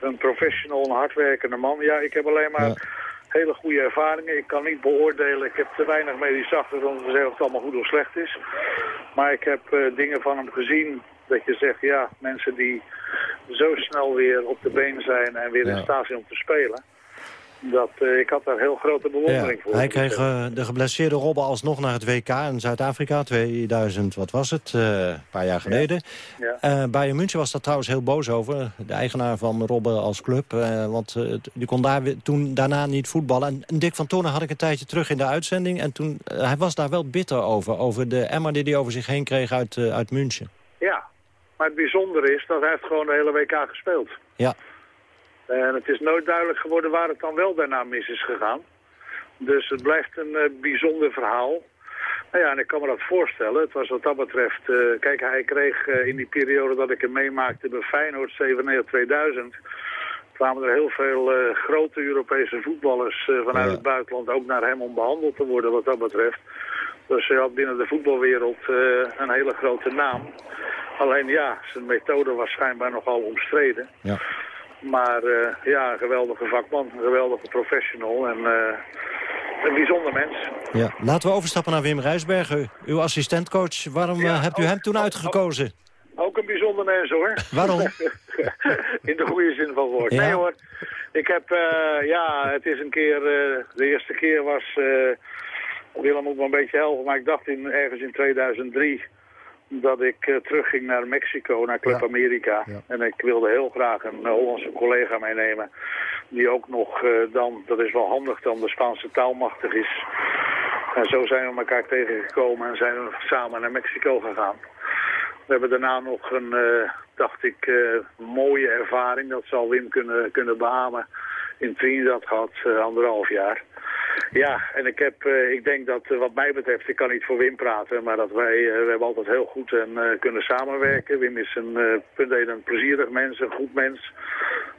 Speaker 13: een professional, een hardwerkende man. Ja, ik heb alleen maar... hele goede ervaringen. Ik kan niet beoordelen, ik heb te weinig medisch achtergrond om te zeggen of het allemaal goed of slecht is. Maar ik heb uh, dingen van hem gezien dat je zegt, ja, mensen die zo snel weer op de been zijn en weer ja. in staat zijn om te spelen. Dat, uh, ik had daar heel grote bewondering
Speaker 14: ja,
Speaker 13: voor.
Speaker 14: Hij kreeg uh, de geblesseerde Robben alsnog naar het WK in Zuid-Afrika. 2000, wat was het? Uh, een paar jaar geleden. Ja. Ja. Bayern München was daar trouwens heel boos over. De eigenaar van Robben als club. want die kon daar toen daarna niet voetballen. En, en Dick van Toornen had ik een tijdje terug in de uitzending. En toen, hij was daar wel bitter over. Over de emmer die hij over zich heen kreeg uit, uit München.
Speaker 13: Ja, maar het bijzondere is dat hij heeft gewoon de hele WK gespeeld.
Speaker 14: Ja.
Speaker 13: En het is nooit duidelijk geworden waar het dan wel daarna mis is gegaan. Dus het blijft een uh, bijzonder verhaal. Nou ja, en ik kan me dat voorstellen. Het was wat dat betreft... Uh, kijk, hij kreeg uh, in die periode dat ik hem meemaakte bij Feyenoord 97-2000... kwamen er heel veel grote Europese voetballers vanuit ja. het buitenland... ook naar hem om behandeld te worden wat dat betreft. Dus hij had binnen de voetbalwereld een hele grote naam. Alleen ja, zijn methode was schijnbaar nogal omstreden.
Speaker 14: Ja.
Speaker 13: Maar uh, ja, een geweldige vakman, een geweldige professional en uh, een bijzonder mens.
Speaker 14: Ja. Laten we overstappen naar Wim Rijsbergen, uw assistentcoach. Waarom ja, uh, hebt u ook, hem toen uitgekozen?
Speaker 13: Ook, ook, een bijzonder mens hoor.
Speaker 14: Waarom?
Speaker 13: In de goede zin van het woord.
Speaker 14: Ja.
Speaker 13: Nee hoor, ik heb, ja, het is een keer, de eerste keer was, Willem moet me een beetje helpen, maar ik dacht in, ergens in 2003 dat ik uh, terugging naar Mexico, naar Club ja. Amerika. Ja. En ik wilde heel graag een uh, Hollandse collega meenemen. Die ook nog uh, dan, dat is wel handig dan, de Spaanse taalmachtig is. En zo zijn we elkaar tegengekomen en zijn we samen naar Mexico gegaan. We hebben daarna nog een, dacht ik, mooie ervaring. Dat zal Wim kunnen, kunnen beamen. In Trinidad gehad, anderhalf jaar. Ja, en ik, heb, uh, ik denk dat uh, wat mij betreft, ik kan niet voor Wim praten, maar dat wij, uh, we hebben altijd heel goed en kunnen samenwerken. Wim is een, punt een plezierig mens, een goed mens,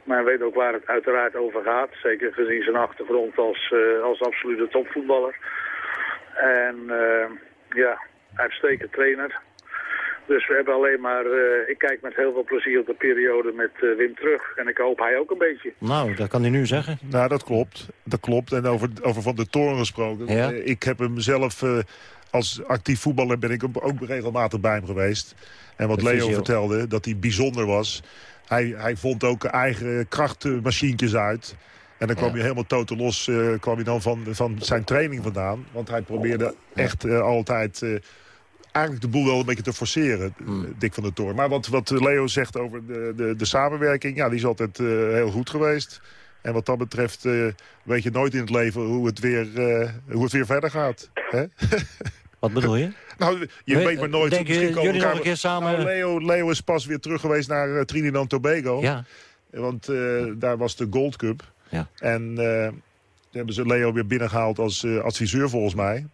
Speaker 13: maar weet ook waar het uiteraard over gaat. Zeker gezien zijn achtergrond als, als absolute topvoetballer. En ja, uitstekend trainer. Dus we hebben alleen maar, uh, ik kijk met heel veel plezier op de periode met uh, Wim terug. En ik hoop hij ook een beetje.
Speaker 14: Nou, dat kan hij nu zeggen.
Speaker 15: Nou, dat klopt. Dat klopt. En over, over Van de Toren gesproken.
Speaker 14: Ja.
Speaker 15: Uh, ik heb hem zelf, als actief voetballer ben ik ook regelmatig bij hem geweest. En wat Leo vertelde, dat hij bijzonder was. Hij, hij vond ook eigen krachtmachientjes uit. En dan kwam ja. hij helemaal totaal los kwam hij dan van, van zijn training vandaan. Want hij probeerde echt altijd eigenlijk de boel wel een beetje te forceren,
Speaker 14: Hmm.
Speaker 15: Dick van der Toorn. Maar wat, wat Leo zegt over de, de, de samenwerking, ja, die is altijd uh, heel goed geweest. En wat dat betreft uh, weet je nooit in het leven hoe het weer, uh, hoe het weer verder gaat. Hè?
Speaker 14: Wat bedoel je?
Speaker 15: Nou, je
Speaker 14: We-
Speaker 15: weet maar nooit.
Speaker 14: denken
Speaker 15: Misschien komen
Speaker 14: jullie nog
Speaker 15: elkaar-
Speaker 14: een keer samen-
Speaker 15: Nou, Leo, Leo is pas weer terug geweest naar uh, Trinidad en Tobago.
Speaker 14: Ja.
Speaker 15: Want eh, daar was de Gold Cup.
Speaker 14: Ja.
Speaker 15: En eh, daar hebben ze Leo weer binnengehaald als eh, adviseur volgens mij.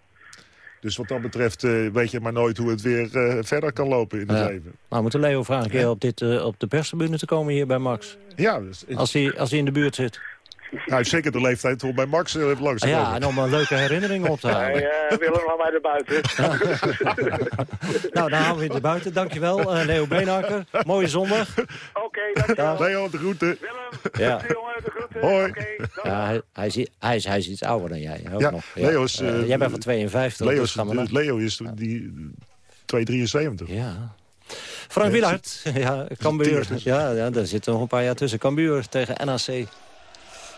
Speaker 15: Dus wat dat betreft eh, weet je maar nooit hoe het weer eh, verder kan lopen in het
Speaker 14: Ja.
Speaker 15: leven.
Speaker 14: Nou, we moeten Leo vragen een keer op, dit, eh, op de perstribune te komen hier bij Max.
Speaker 15: Ja, dus,
Speaker 14: Als hij, als hij in de buurt zit.
Speaker 15: Heeft zeker de leeftijd om bij Max uh, langs te
Speaker 14: Ah, ja, en om een leuke herinnering op te halen.
Speaker 13: Hij uh, Willem van mij erbuiten.
Speaker 14: Nou, dan gaan we weer naar buiten. Dankjewel, eh, Leo Beenhakker. Mooie zondag.
Speaker 13: Oké, dankjewel.
Speaker 15: Leo, de groeten.
Speaker 14: Ja.
Speaker 13: jongen, de groeten.
Speaker 15: Hoi.
Speaker 14: Ja, hij, hij, is, hij, is, hij is iets ouder dan jij. Ook
Speaker 15: Ja,
Speaker 14: nog.
Speaker 15: Leo is,
Speaker 14: Eh,
Speaker 15: eh,
Speaker 14: jij bent van 52.
Speaker 15: Leo
Speaker 14: dus
Speaker 15: is,
Speaker 14: gaan we naar-
Speaker 15: Leo is die 273.
Speaker 14: Ja. Frank
Speaker 15: Ja,
Speaker 14: Wielaert, ja, Cambuur. Ja, ja, daar zitten nog een paar jaar tussen. Cambuur tegen NAC.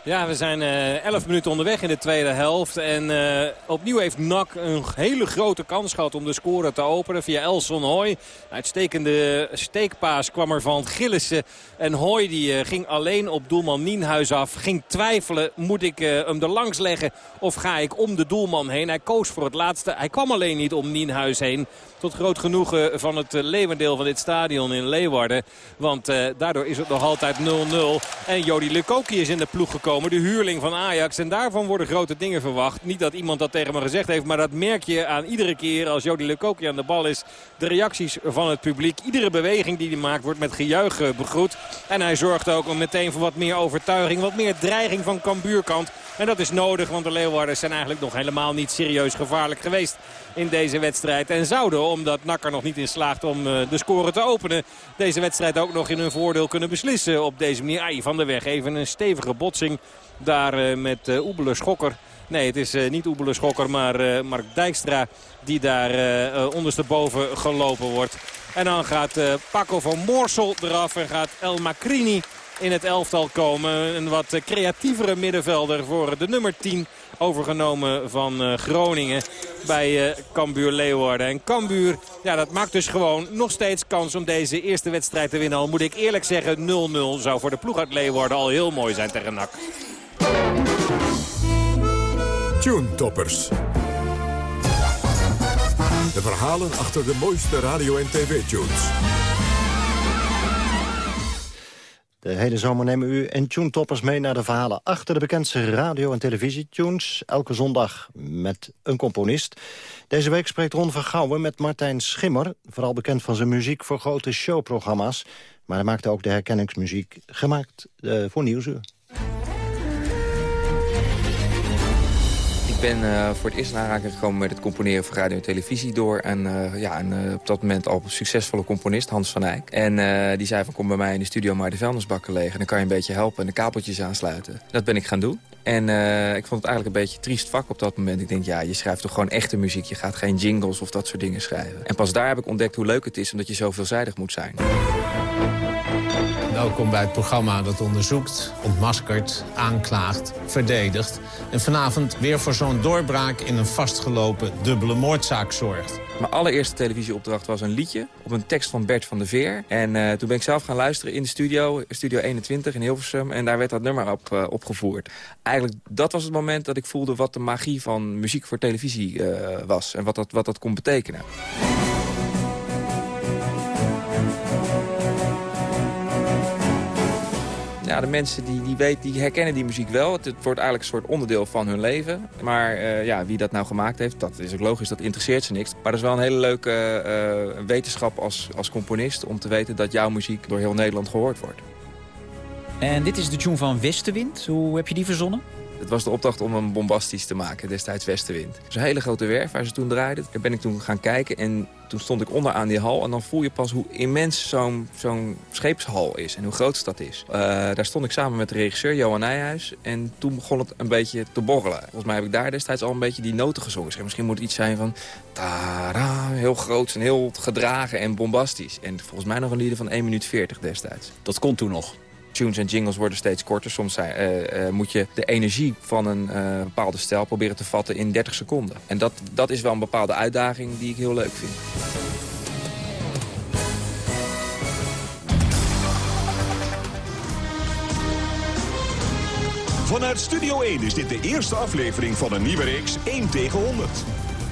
Speaker 10: Ja, we zijn eh 11 minuten onderweg in de tweede helft. En eh, opnieuw heeft NAC een hele grote kans gehad om de score te openen via Elson Hoy. Uitstekende steekpaas kwam er van Gillissen. En Hoy die, eh, ging alleen op doelman Nienhuis af. Ging twijfelen, moet ik eh, hem er langs leggen of ga ik om de doelman heen. Hij koos voor het laatste. Hij kwam alleen niet om Nienhuis heen. Tot groot genoegen van het eh, leeuwendeel van dit stadion in Leeuwarden. Want eh, daardoor is het nog altijd 0-0. En Jody Lukoki is in de ploeg gekomen De huurling van Ajax. En daarvan worden grote dingen verwacht. Niet dat iemand dat tegen me gezegd heeft. Maar dat merk je aan iedere keer als Jody Lecoqui aan de bal is. De reacties van het publiek. Iedere beweging die hij maakt wordt met gejuich eh, begroet. En hij zorgt ook meteen voor wat meer overtuiging. Wat meer dreiging van Cambuurkant. En dat is nodig, want de Leeuwarders zijn eigenlijk nog helemaal niet serieus gevaarlijk geweest in deze wedstrijd. En zouden, omdat Nakker nog niet in slaagt om eh, de score te openen... deze wedstrijd ook nog in hun voordeel kunnen beslissen op deze manier. Ai, van de weg even een stevige botsing daar eh, met uh, Oebele Schokker. Nee, het is niet Oebele Schokker, maar Mark Dijkstra die daar ondersteboven gelopen wordt. En dan gaat Paco van Moorsel eraf en gaat El Macrini in het elftal komen. Een wat creatievere middenvelder voor de nummer 10 overgenomen van uh, Groningen bij uh, Cambuur Leeuwarden. En Cambuur, ja, dat maakt dus gewoon nog steeds kans om deze eerste wedstrijd te winnen. Al moet ik eerlijk zeggen, 0-0 zou voor de ploeg uit Leeuwarden al heel mooi zijn tegen NAC.
Speaker 21: Tune Toppers. De verhalen achter de mooiste radio- en tv-tunes.
Speaker 14: De hele zomer nemen u en Tune-toppers mee naar de verhalen... achter de bekendste radio- en televisietunes. Elke zondag met een componist. Deze week spreekt Ron van Gouwen met Martijn Schimmer... vooral bekend van zijn muziek voor grote showprogramma's. Maar hij maakte ook de herkenningsmuziek gemaakt uh, voor Nieuwsuur.
Speaker 22: Ben uh, voor het eerst in gekomen met het componeren voor radio en televisie door een, uh, ja, uh, op dat moment al succesvolle componist, Hans van Eyck. En die zei van kom bij mij in de studio maar de vuilnisbakken leeg en dan kan je een beetje helpen en de kabeltjes aansluiten. Dat ben ik gaan doen. En ik vond het eigenlijk een beetje triest vak op dat moment. Ik denk, ja, je schrijft toch gewoon echte muziek. Je gaat geen jingles of dat soort dingen schrijven. En pas daar heb ik ontdekt hoe leuk het is, omdat je zo veelzijdig moet zijn.
Speaker 23: Welkom bij het programma dat onderzoekt, ontmaskert, aanklaagt, verdedigt... en vanavond weer voor zo'n doorbraak in een vastgelopen dubbele moordzaak zorgt.
Speaker 22: Mijn allereerste televisieopdracht was een liedje op een tekst van Bert van der Veer. En uh, toen ben ik zelf gaan luisteren in de studio, Studio 21 in Hilversum. En daar werd dat nummer op uh, opgevoerd. Eigenlijk, dat was het moment dat ik voelde wat de magie van muziek voor televisie uh, was. En wat dat, wat dat kon betekenen. De mensen die, die, weet, die herkennen die muziek wel. Het, het wordt eigenlijk een soort onderdeel van hun leven. Maar uh, ja, wie dat nou gemaakt heeft, dat is ook logisch, dat interesseert ze niks. Maar dat is wel een hele leuke uh, wetenschap als, als componist... om te weten dat jouw muziek door heel Nederland gehoord wordt.
Speaker 24: En dit is de tune van Westenwind. Hoe heb je die verzonnen?
Speaker 22: Het was de opdracht om hem bombastisch te maken, destijds Westenwind. Was een hele grote werf waar ze toen draaiden. Daar ben ik toen gaan kijken en toen stond ik onderaan die hal. En dan voel je pas hoe immens zo'n zo'n scheepshal is en hoe groot dat is. Uh, daar stond ik samen met de regisseur Johan Nijhuis. En toen begon het een beetje te borrelen. Volgens mij heb ik daar destijds al een beetje die noten gezongen. Dus misschien moet het iets zijn van... Tada, heel groot en heel gedragen en bombastisch. En volgens mij nog een lieder van 1 minuut 40 destijds.
Speaker 24: Dat kon toen nog
Speaker 22: tunes en jingles worden steeds korter. Soms zijn, uh, uh, moet je de energie van een bepaalde stijl proberen te vatten in 30 seconden. En dat, dat is wel een bepaalde uitdaging die ik heel leuk vind.
Speaker 21: Vanuit Studio 1 is dit de eerste aflevering van een nieuwe reeks 1 tegen 100.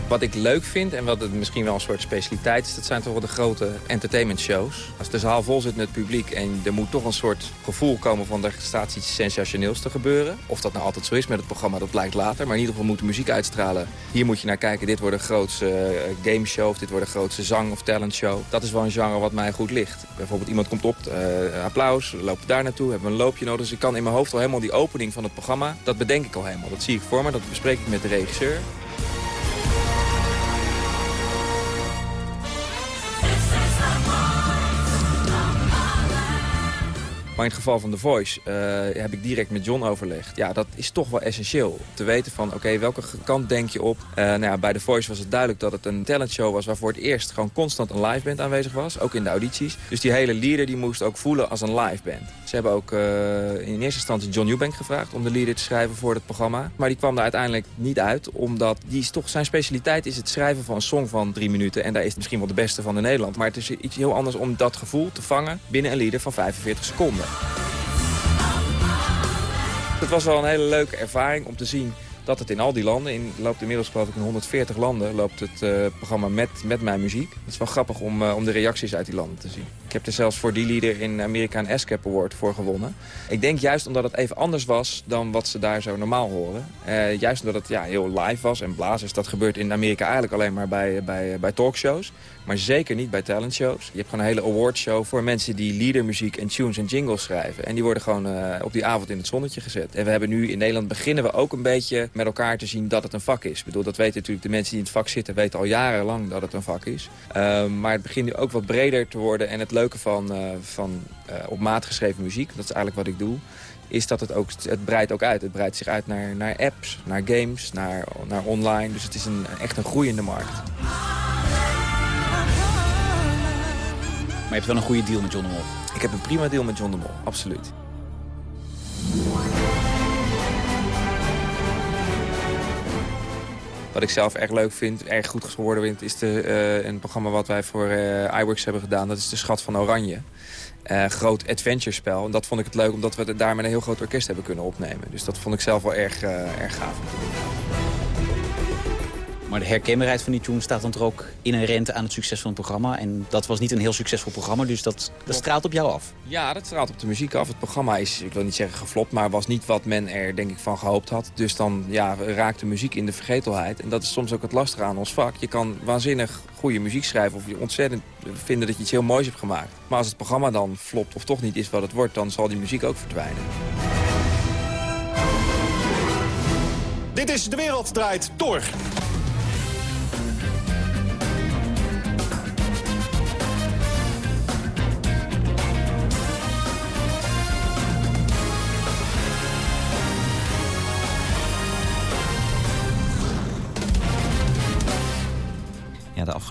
Speaker 22: Wat ik leuk vind en wat het misschien wel een soort specialiteit is... dat zijn toch wel de grote entertainment shows. Als de zaal vol zit met het publiek en er moet toch een soort gevoel komen... van er staat iets sensationeels te gebeuren. Of dat nou altijd zo is met het programma, dat blijkt later. Maar in ieder geval moet muziek uitstralen. Hier moet je naar kijken, dit wordt een grootste uh, gameshow... of dit wordt een grootste zang- of talentshow. Dat is wel een genre wat mij goed ligt. Bijvoorbeeld iemand komt op, uh, applaus, lopen daar naartoe... hebben we een loopje nodig. Dus ik kan in mijn hoofd al helemaal die opening van het programma... dat bedenk ik al helemaal. Dat zie ik voor me, dat bespreek ik met de regisseur. Maar in het geval van The Voice uh, heb ik direct met John overlegd. Ja, dat is toch wel essentieel. Te weten van, oké, welke kant denk je op? Uh, nou ja, bij The Voice was het duidelijk dat het een talentshow was... waarvoor het eerst gewoon constant een live band aanwezig was. Ook in de audities. Dus die hele leader die moest ook voelen als een live band. Ze hebben ook uh, in eerste instantie John Newbank gevraagd... om de leader te schrijven voor het programma. Maar die kwam er uiteindelijk niet uit. Omdat die is toch, zijn specialiteit is het schrijven van een song van drie minuten. En daar is het misschien wel de beste van in Nederland. Maar het is iets heel anders om dat gevoel te vangen... binnen een leader van 45 seconden. Het was wel een hele leuke ervaring om te zien dat het in al die landen, in, loopt inmiddels geloof ik in 140 landen, loopt het eh, programma met, met mijn muziek. Het is wel grappig om, eh, om de reacties uit die landen te zien. Ik heb er zelfs voor die lieder in Amerika een ASCAP Award voor gewonnen. Ik denk juist omdat het even anders was dan wat ze daar zo normaal horen. Eh, juist omdat het ja, heel live was en blazers, dat gebeurt in Amerika eigenlijk alleen maar bij, bij, bij talkshows. Maar zeker niet bij talentshows. Je hebt gewoon een hele awardshow voor mensen die liedermuziek en tunes en jingles schrijven. En die worden gewoon op die avond in het zonnetje gezet. En we hebben nu in Nederland beginnen we ook een beetje met elkaar te zien dat het een vak is. Ik bedoel, dat weten natuurlijk de mensen die in het vak zitten... weten al jarenlang dat het een vak is. Ehm, maar het begint nu ook wat breder te worden. En het leuke van, uh, van uh, op maat geschreven muziek, dat is eigenlijk wat ik doe... is dat het ook, het breidt ook uit. Het breidt zich uit naar, naar apps, naar games, naar, naar online. Dus het is een, echt een groeiende markt.
Speaker 24: Maar je hebt wel een goede deal met John de Mol.
Speaker 22: Ik heb een prima deal met John de Mol, absoluut. Wat ik zelf erg leuk vind, erg goed geworden vind... is de, uh, een programma wat wij voor uh, iWorks hebben gedaan. Dat is De Schat van Oranje. Uh, groot adventure spel. En dat vond ik het leuk omdat we het daar met een heel groot orkest hebben kunnen opnemen. Dus dat vond ik zelf wel erg, erg gaaf.
Speaker 24: Maar de herkenbaarheid van die tune staat dan toch ook inherent aan het succes van het programma. En dat was niet een heel succesvol programma, dus dat, dat straalt op jou af.
Speaker 22: Ja, dat straalt op de muziek af. Het programma is, ik wil niet zeggen geflopt, maar was niet wat men er denk ik van gehoopt had. Dus dan ja, raakt de muziek in de vergetelheid. En dat is soms ook het lastige aan ons vak. Je kan waanzinnig goede muziek schrijven of je ontzettend vinden dat je iets heel moois hebt gemaakt. Maar als het programma dan flopt of toch niet is wat het wordt, dan zal die muziek ook verdwijnen.
Speaker 21: Dit is De Wereld Draait Door.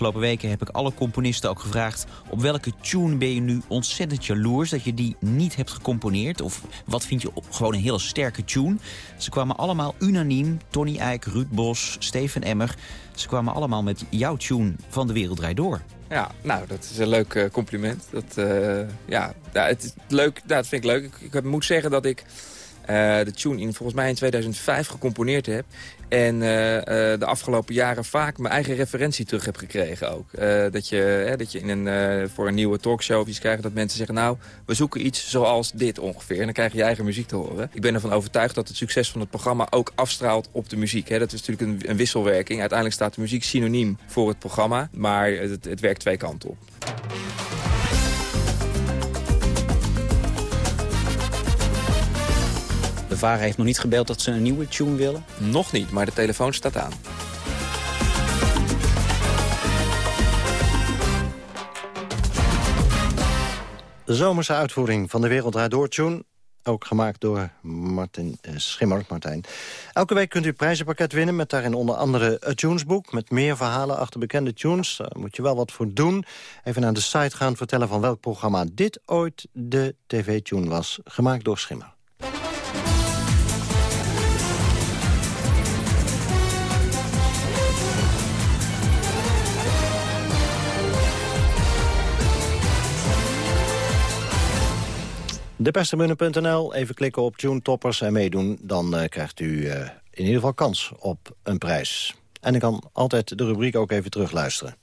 Speaker 24: Afgelopen weken heb ik alle componisten ook gevraagd... op welke tune ben je nu ontzettend jaloers dat je die niet hebt gecomponeerd? Of wat vind je gewoon een hele sterke tune? Ze kwamen allemaal unaniem, Tony Eijk, Ruud Bos, Steven Emmer... ze kwamen allemaal met jouw tune van De Wereld Draait Door.
Speaker 22: Ja, nou, dat is een leuk uh, compliment. Dat, uh, ja, het is leuk, dat vind ik leuk. Ik, ik moet zeggen dat ik... Uh, de tune in volgens mij in 2005 gecomponeerd heb. En uh, de afgelopen jaren vaak mijn eigen referentie terug heb gekregen ook. Uh, dat, je, dat je in een, voor een nieuwe talkshow iets krijgt dat mensen zeggen... nou, we zoeken iets zoals dit ongeveer. En dan krijg je je eigen muziek te horen. Ik ben ervan overtuigd dat het succes van het programma ook afstraalt op de muziek. Hè. Dat is natuurlijk een, een, wisselwerking. Uiteindelijk staat de muziek synoniem voor het programma. Maar het, het werkt twee kanten op.
Speaker 24: De VARA heeft nog niet gebeld dat ze een nieuwe tune willen?
Speaker 22: Nog niet, maar de telefoon staat aan.
Speaker 14: De zomerse uitvoering van de Wereld Door Tune. Ook gemaakt door Martin eh, Schimmer. Martijn. Elke week kunt u prijzenpakket winnen met daarin onder andere het tunesboek... met meer verhalen achter bekende tunes. Daar moet je wel wat voor doen. Even naar de site gaan vertellen van welk programma dit ooit de tv-tune was. Gemaakt door Schimmer. Deperstribune.nl, even klikken op Tune Toppers en meedoen. Dan uh, krijgt u uh, in ieder geval kans op een prijs. En ik kan altijd de rubriek ook even terugluisteren.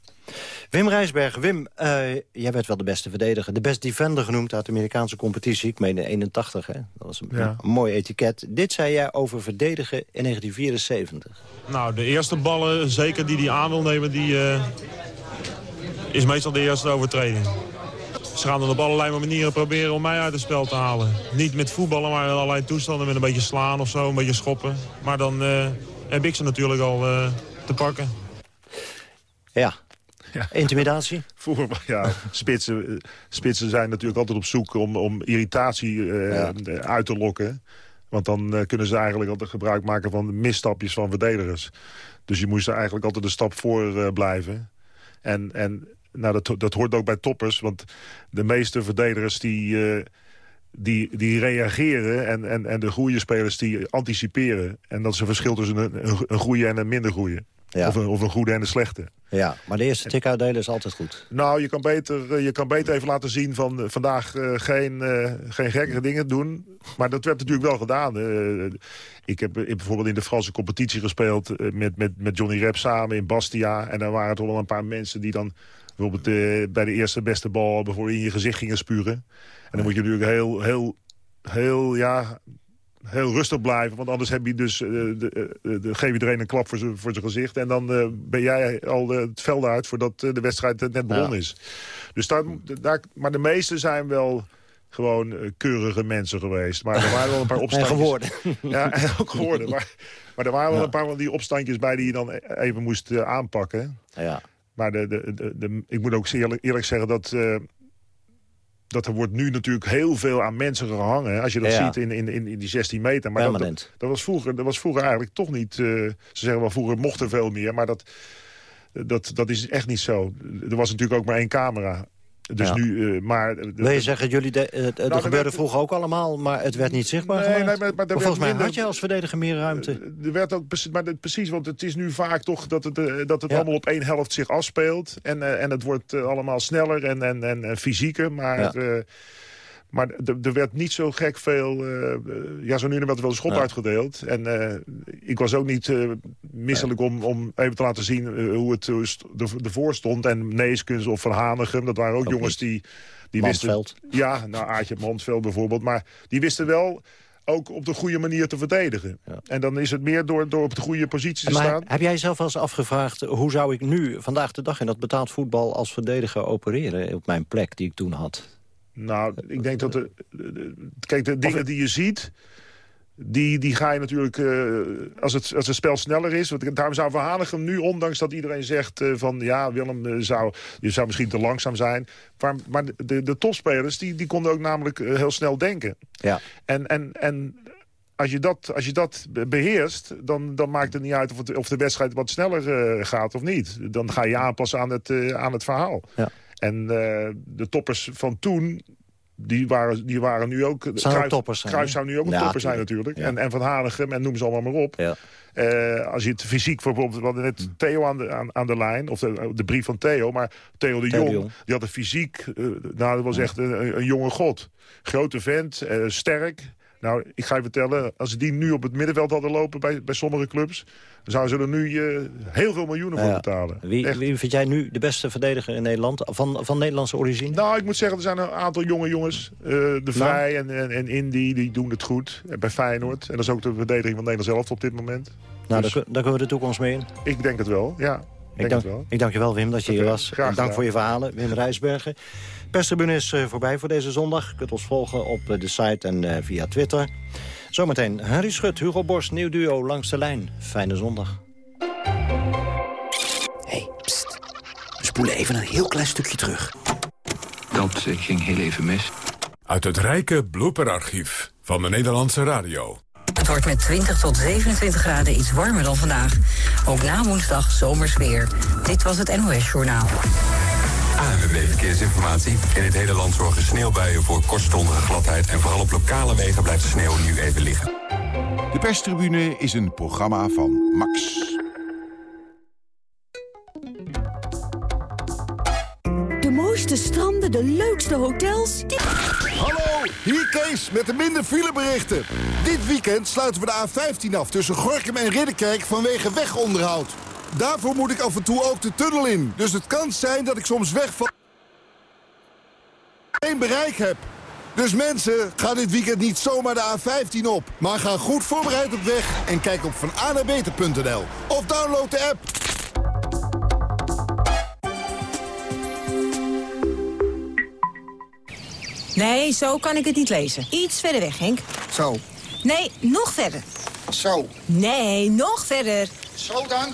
Speaker 14: Wim Rijsberg, Wim, uh, jij werd wel de beste verdediger. De best defender genoemd uit de Amerikaanse competitie. Ik meen in 81, hè? Dat was een, ja. een, mooi etiket. Dit zei jij over verdedigen in 1974.
Speaker 15: Nou, de eerste ballen, zeker die die aan wil nemen... die is meestal de eerste overtreding. Ze gaan dan op allerlei manieren proberen om mij uit het spel te halen. Niet met voetballen, maar in allerlei toestanden. Met een beetje slaan of zo, een beetje schoppen. Maar dan uh, heb ik ze natuurlijk al uh, te pakken.
Speaker 14: Ja. ja. Intimidatie?
Speaker 15: Voor, ja, spitsen, spitsen zijn natuurlijk altijd op zoek om, om irritatie uh, ja. uit te lokken. Want dan kunnen ze eigenlijk altijd gebruik maken van misstapjes van verdedigers. Dus je moest er eigenlijk altijd een stap voor blijven. En, en nou, dat, dat hoort ook bij toppers. Want de meeste verdedigers die, uh, die, die reageren... En, en, en de goede spelers die anticiperen. En dat is een verschil tussen een, een, een goede en een minder goede.
Speaker 14: Ja.
Speaker 15: Of, een, of een goede en een slechte.
Speaker 14: Ja, maar de eerste tik uitdelen is altijd goed.
Speaker 15: Nou, je kan beter, eh, je kan beter even laten zien van eh, vandaag eh, geen, eh, geen gekkere dingen doen. Maar dat werd natuurlijk wel gedaan. Eh, ik heb eh, bijvoorbeeld in de Franse competitie gespeeld eh, met, met, met Johnny Rep samen in Bastia. En daar waren toch wel een paar mensen die dan bijvoorbeeld eh, bij de eerste beste bal bijvoorbeeld in je gezicht gingen spuren. En dan moet je natuurlijk heel, heel, heel, ja, heel rustig blijven. Want anders heb je dus, eh, de, de, de, geef iedereen een klap voor zijn voor zijn gezicht. En dan ben jij al het veld uit voordat de wedstrijd net begonnen is. Dus daar, daar, maar de meeste zijn wel gewoon keurige mensen geweest. Maar er waren wel een paar
Speaker 14: En
Speaker 15: opstandjes.
Speaker 14: geworden.
Speaker 15: Ja, en ook geworden. Maar, maar er waren wel een paar van die opstandjes bij die je dan e- even moest aanpakken.
Speaker 14: Ja.
Speaker 15: Maar de, de, de, de- ik moet ook eerlijk, eerlijk zeggen dat... eh, dat er wordt nu natuurlijk heel veel aan mensen gehangen. Als je dat
Speaker 14: Ja.
Speaker 15: ziet in, in, in, die 16 meter. Maar dat, dat was vroeger, dat was vroeger eigenlijk toch niet... eh, ze zeggen wel, vroeger mocht er veel meer. Maar dat, dat, dat is echt niet zo. Er was natuurlijk ook maar één camera. Dus
Speaker 14: Ja.
Speaker 15: nu, eh, maar...
Speaker 14: Wil je zeggen, jullie de, het
Speaker 15: Nou, er
Speaker 14: gebeurde vroeger ook allemaal, maar het werd niet zichtbaar
Speaker 15: Nee,
Speaker 14: gemaakt?
Speaker 15: nee, maar-
Speaker 14: volgens mij
Speaker 15: minder-
Speaker 14: had je als verdediger meer ruimte.
Speaker 15: Er werd ook precies, maar dat- precies, want het is nu vaak toch dat het, eh, dat het
Speaker 14: Ja.
Speaker 15: allemaal op één helft zich afspeelt. En, eh, en het wordt eh, allemaal sneller en, en, en, fysieker. Maar,
Speaker 14: Ja.
Speaker 15: eh, maar er- er werd niet zo gek veel... eh, ja, zo nu en dan werd er wel een schot
Speaker 14: Ja.
Speaker 15: uitgedeeld. En eh, ik was ook niet eh, misselijk om, om even te laten zien hoe het ervoor stond. En Neeskens of Van Hanegem, dat waren ook,
Speaker 14: Ook
Speaker 15: jongens die... die
Speaker 14: Mansveld.
Speaker 15: wisten, Ja, nou Aartje Mansveld bijvoorbeeld. Maar die wisten wel ook op de goede manier te verdedigen. En dan is het meer door, door op de goede positie te
Speaker 14: Maar
Speaker 15: staan.
Speaker 14: heb jij zelf wel eens afgevraagd... hoe zou ik nu, vandaag de dag in dat betaald voetbal... als verdediger opereren op mijn plek die ik toen had?
Speaker 15: Nou, ik denk dat... De, kijk, de dingen die je ziet... Die, die ga je natuurlijk, eh, als, het, als het spel sneller is... Want daarom zou Van Hanegem nu, ondanks dat iedereen zegt eh, van... ja, Willem, eh, zou, je zou misschien te langzaam zijn. Maar, maar de, de topspelers, die, die konden ook namelijk heel snel denken.
Speaker 14: Ja.
Speaker 15: En, en, en als je dat, als je dat be- beheerst, dan, dan maakt het niet uit of, het, of de wedstrijd wat sneller gaat of niet. Dan ga je aanpassen aan het, aan het verhaal.
Speaker 14: Ja.
Speaker 15: En eh, de toppers van toen, die waren, die waren nu ook... Cruijff-
Speaker 14: toppers zijn, hè?
Speaker 15: zou nu ook een
Speaker 14: Ja,
Speaker 15: topper zijn
Speaker 14: tuurlijk.
Speaker 15: natuurlijk.
Speaker 14: Ja.
Speaker 15: En, en Van Hanegem en noem ze allemaal maar op.
Speaker 14: Ja.
Speaker 15: Eh, als je het fysiek bijvoorbeeld, we hadden net Theo aan de, aan, aan de lijn, of de, de brief van Theo, maar Theo de
Speaker 14: Theo de
Speaker 15: Jong,
Speaker 14: Jong.
Speaker 15: die had een fysiek, eh, nou dat was echt een, een jonge god. Grote vent, eh, sterk. Nou, ik ga je vertellen, als ze die nu op het middenveld hadden lopen bij, bij sommige clubs, dan zouden ze er nu eh, heel veel miljoenen voor
Speaker 14: Ja.
Speaker 15: betalen.
Speaker 14: Wie, wie vind jij nu de beste verdediger in Nederland? Van, van Nederlandse origine?
Speaker 15: Nou, ik moet zeggen, er zijn een aantal jonge jongens. eh, de Vrij en, en, en Indy, die doen het goed. Bij Feyenoord. En dat is ook de verdediging van Nederland zelf op dit moment.
Speaker 14: nou,
Speaker 15: dus-
Speaker 14: daar, daar kunnen we de toekomst mee in.
Speaker 15: Ik denk het wel, ja. Ik
Speaker 14: dank,
Speaker 15: het wel.
Speaker 14: ik dank je wel, Wim, dat je hier was.
Speaker 15: graag
Speaker 14: Dank
Speaker 15: gedaan.
Speaker 14: voor je verhalen, Wim Rijsbergen. Perstribune is eh, voorbij voor deze zondag. Je kunt ons volgen op eh, de site en eh, via Twitter. Zometeen Harry Schut, Hugo Borst, nieuw duo langs de lijn. Fijne zondag.
Speaker 25: We spoelen even een heel klein stukje terug.
Speaker 26: Dat ging heel even mis.
Speaker 1: Uit het rijke blooperarchief van de Nederlandse radio.
Speaker 27: Het wordt met 20 tot 27 graden iets warmer dan vandaag. Ook na woensdag zomers weer. Dit was het NOS Journaal.
Speaker 28: ANWB Verkeersinformatie. In het hele land zorgen sneeuwbuien voor kortstondige gladheid... en vooral op lokale wegen blijft de sneeuw nu even liggen.
Speaker 29: De perstribune is een programma van Max.
Speaker 30: De mooiste stranden, de leukste hotels.
Speaker 31: Hallo, hier Kees met de minder fileberichten. Dit weekend sluiten we de A15 af tussen Gorkum en Ridderkerk vanwege wegonderhoud. Daarvoor moet ik af en toe ook de tunnel in. Dus het kan zijn dat ik soms wegval... geen bereik heb. Dus mensen, ga dit weekend niet zomaar de A15 op. Maar ga goed voorbereid op weg en kijk op vananabeter.nl. Of download de app.
Speaker 27: Nee, zo kan ik het niet lezen. Iets verder weg, Henk.
Speaker 31: Zo.
Speaker 27: Nee, nog verder.
Speaker 31: Zo.
Speaker 27: Nee, nog verder.
Speaker 31: Zo dan?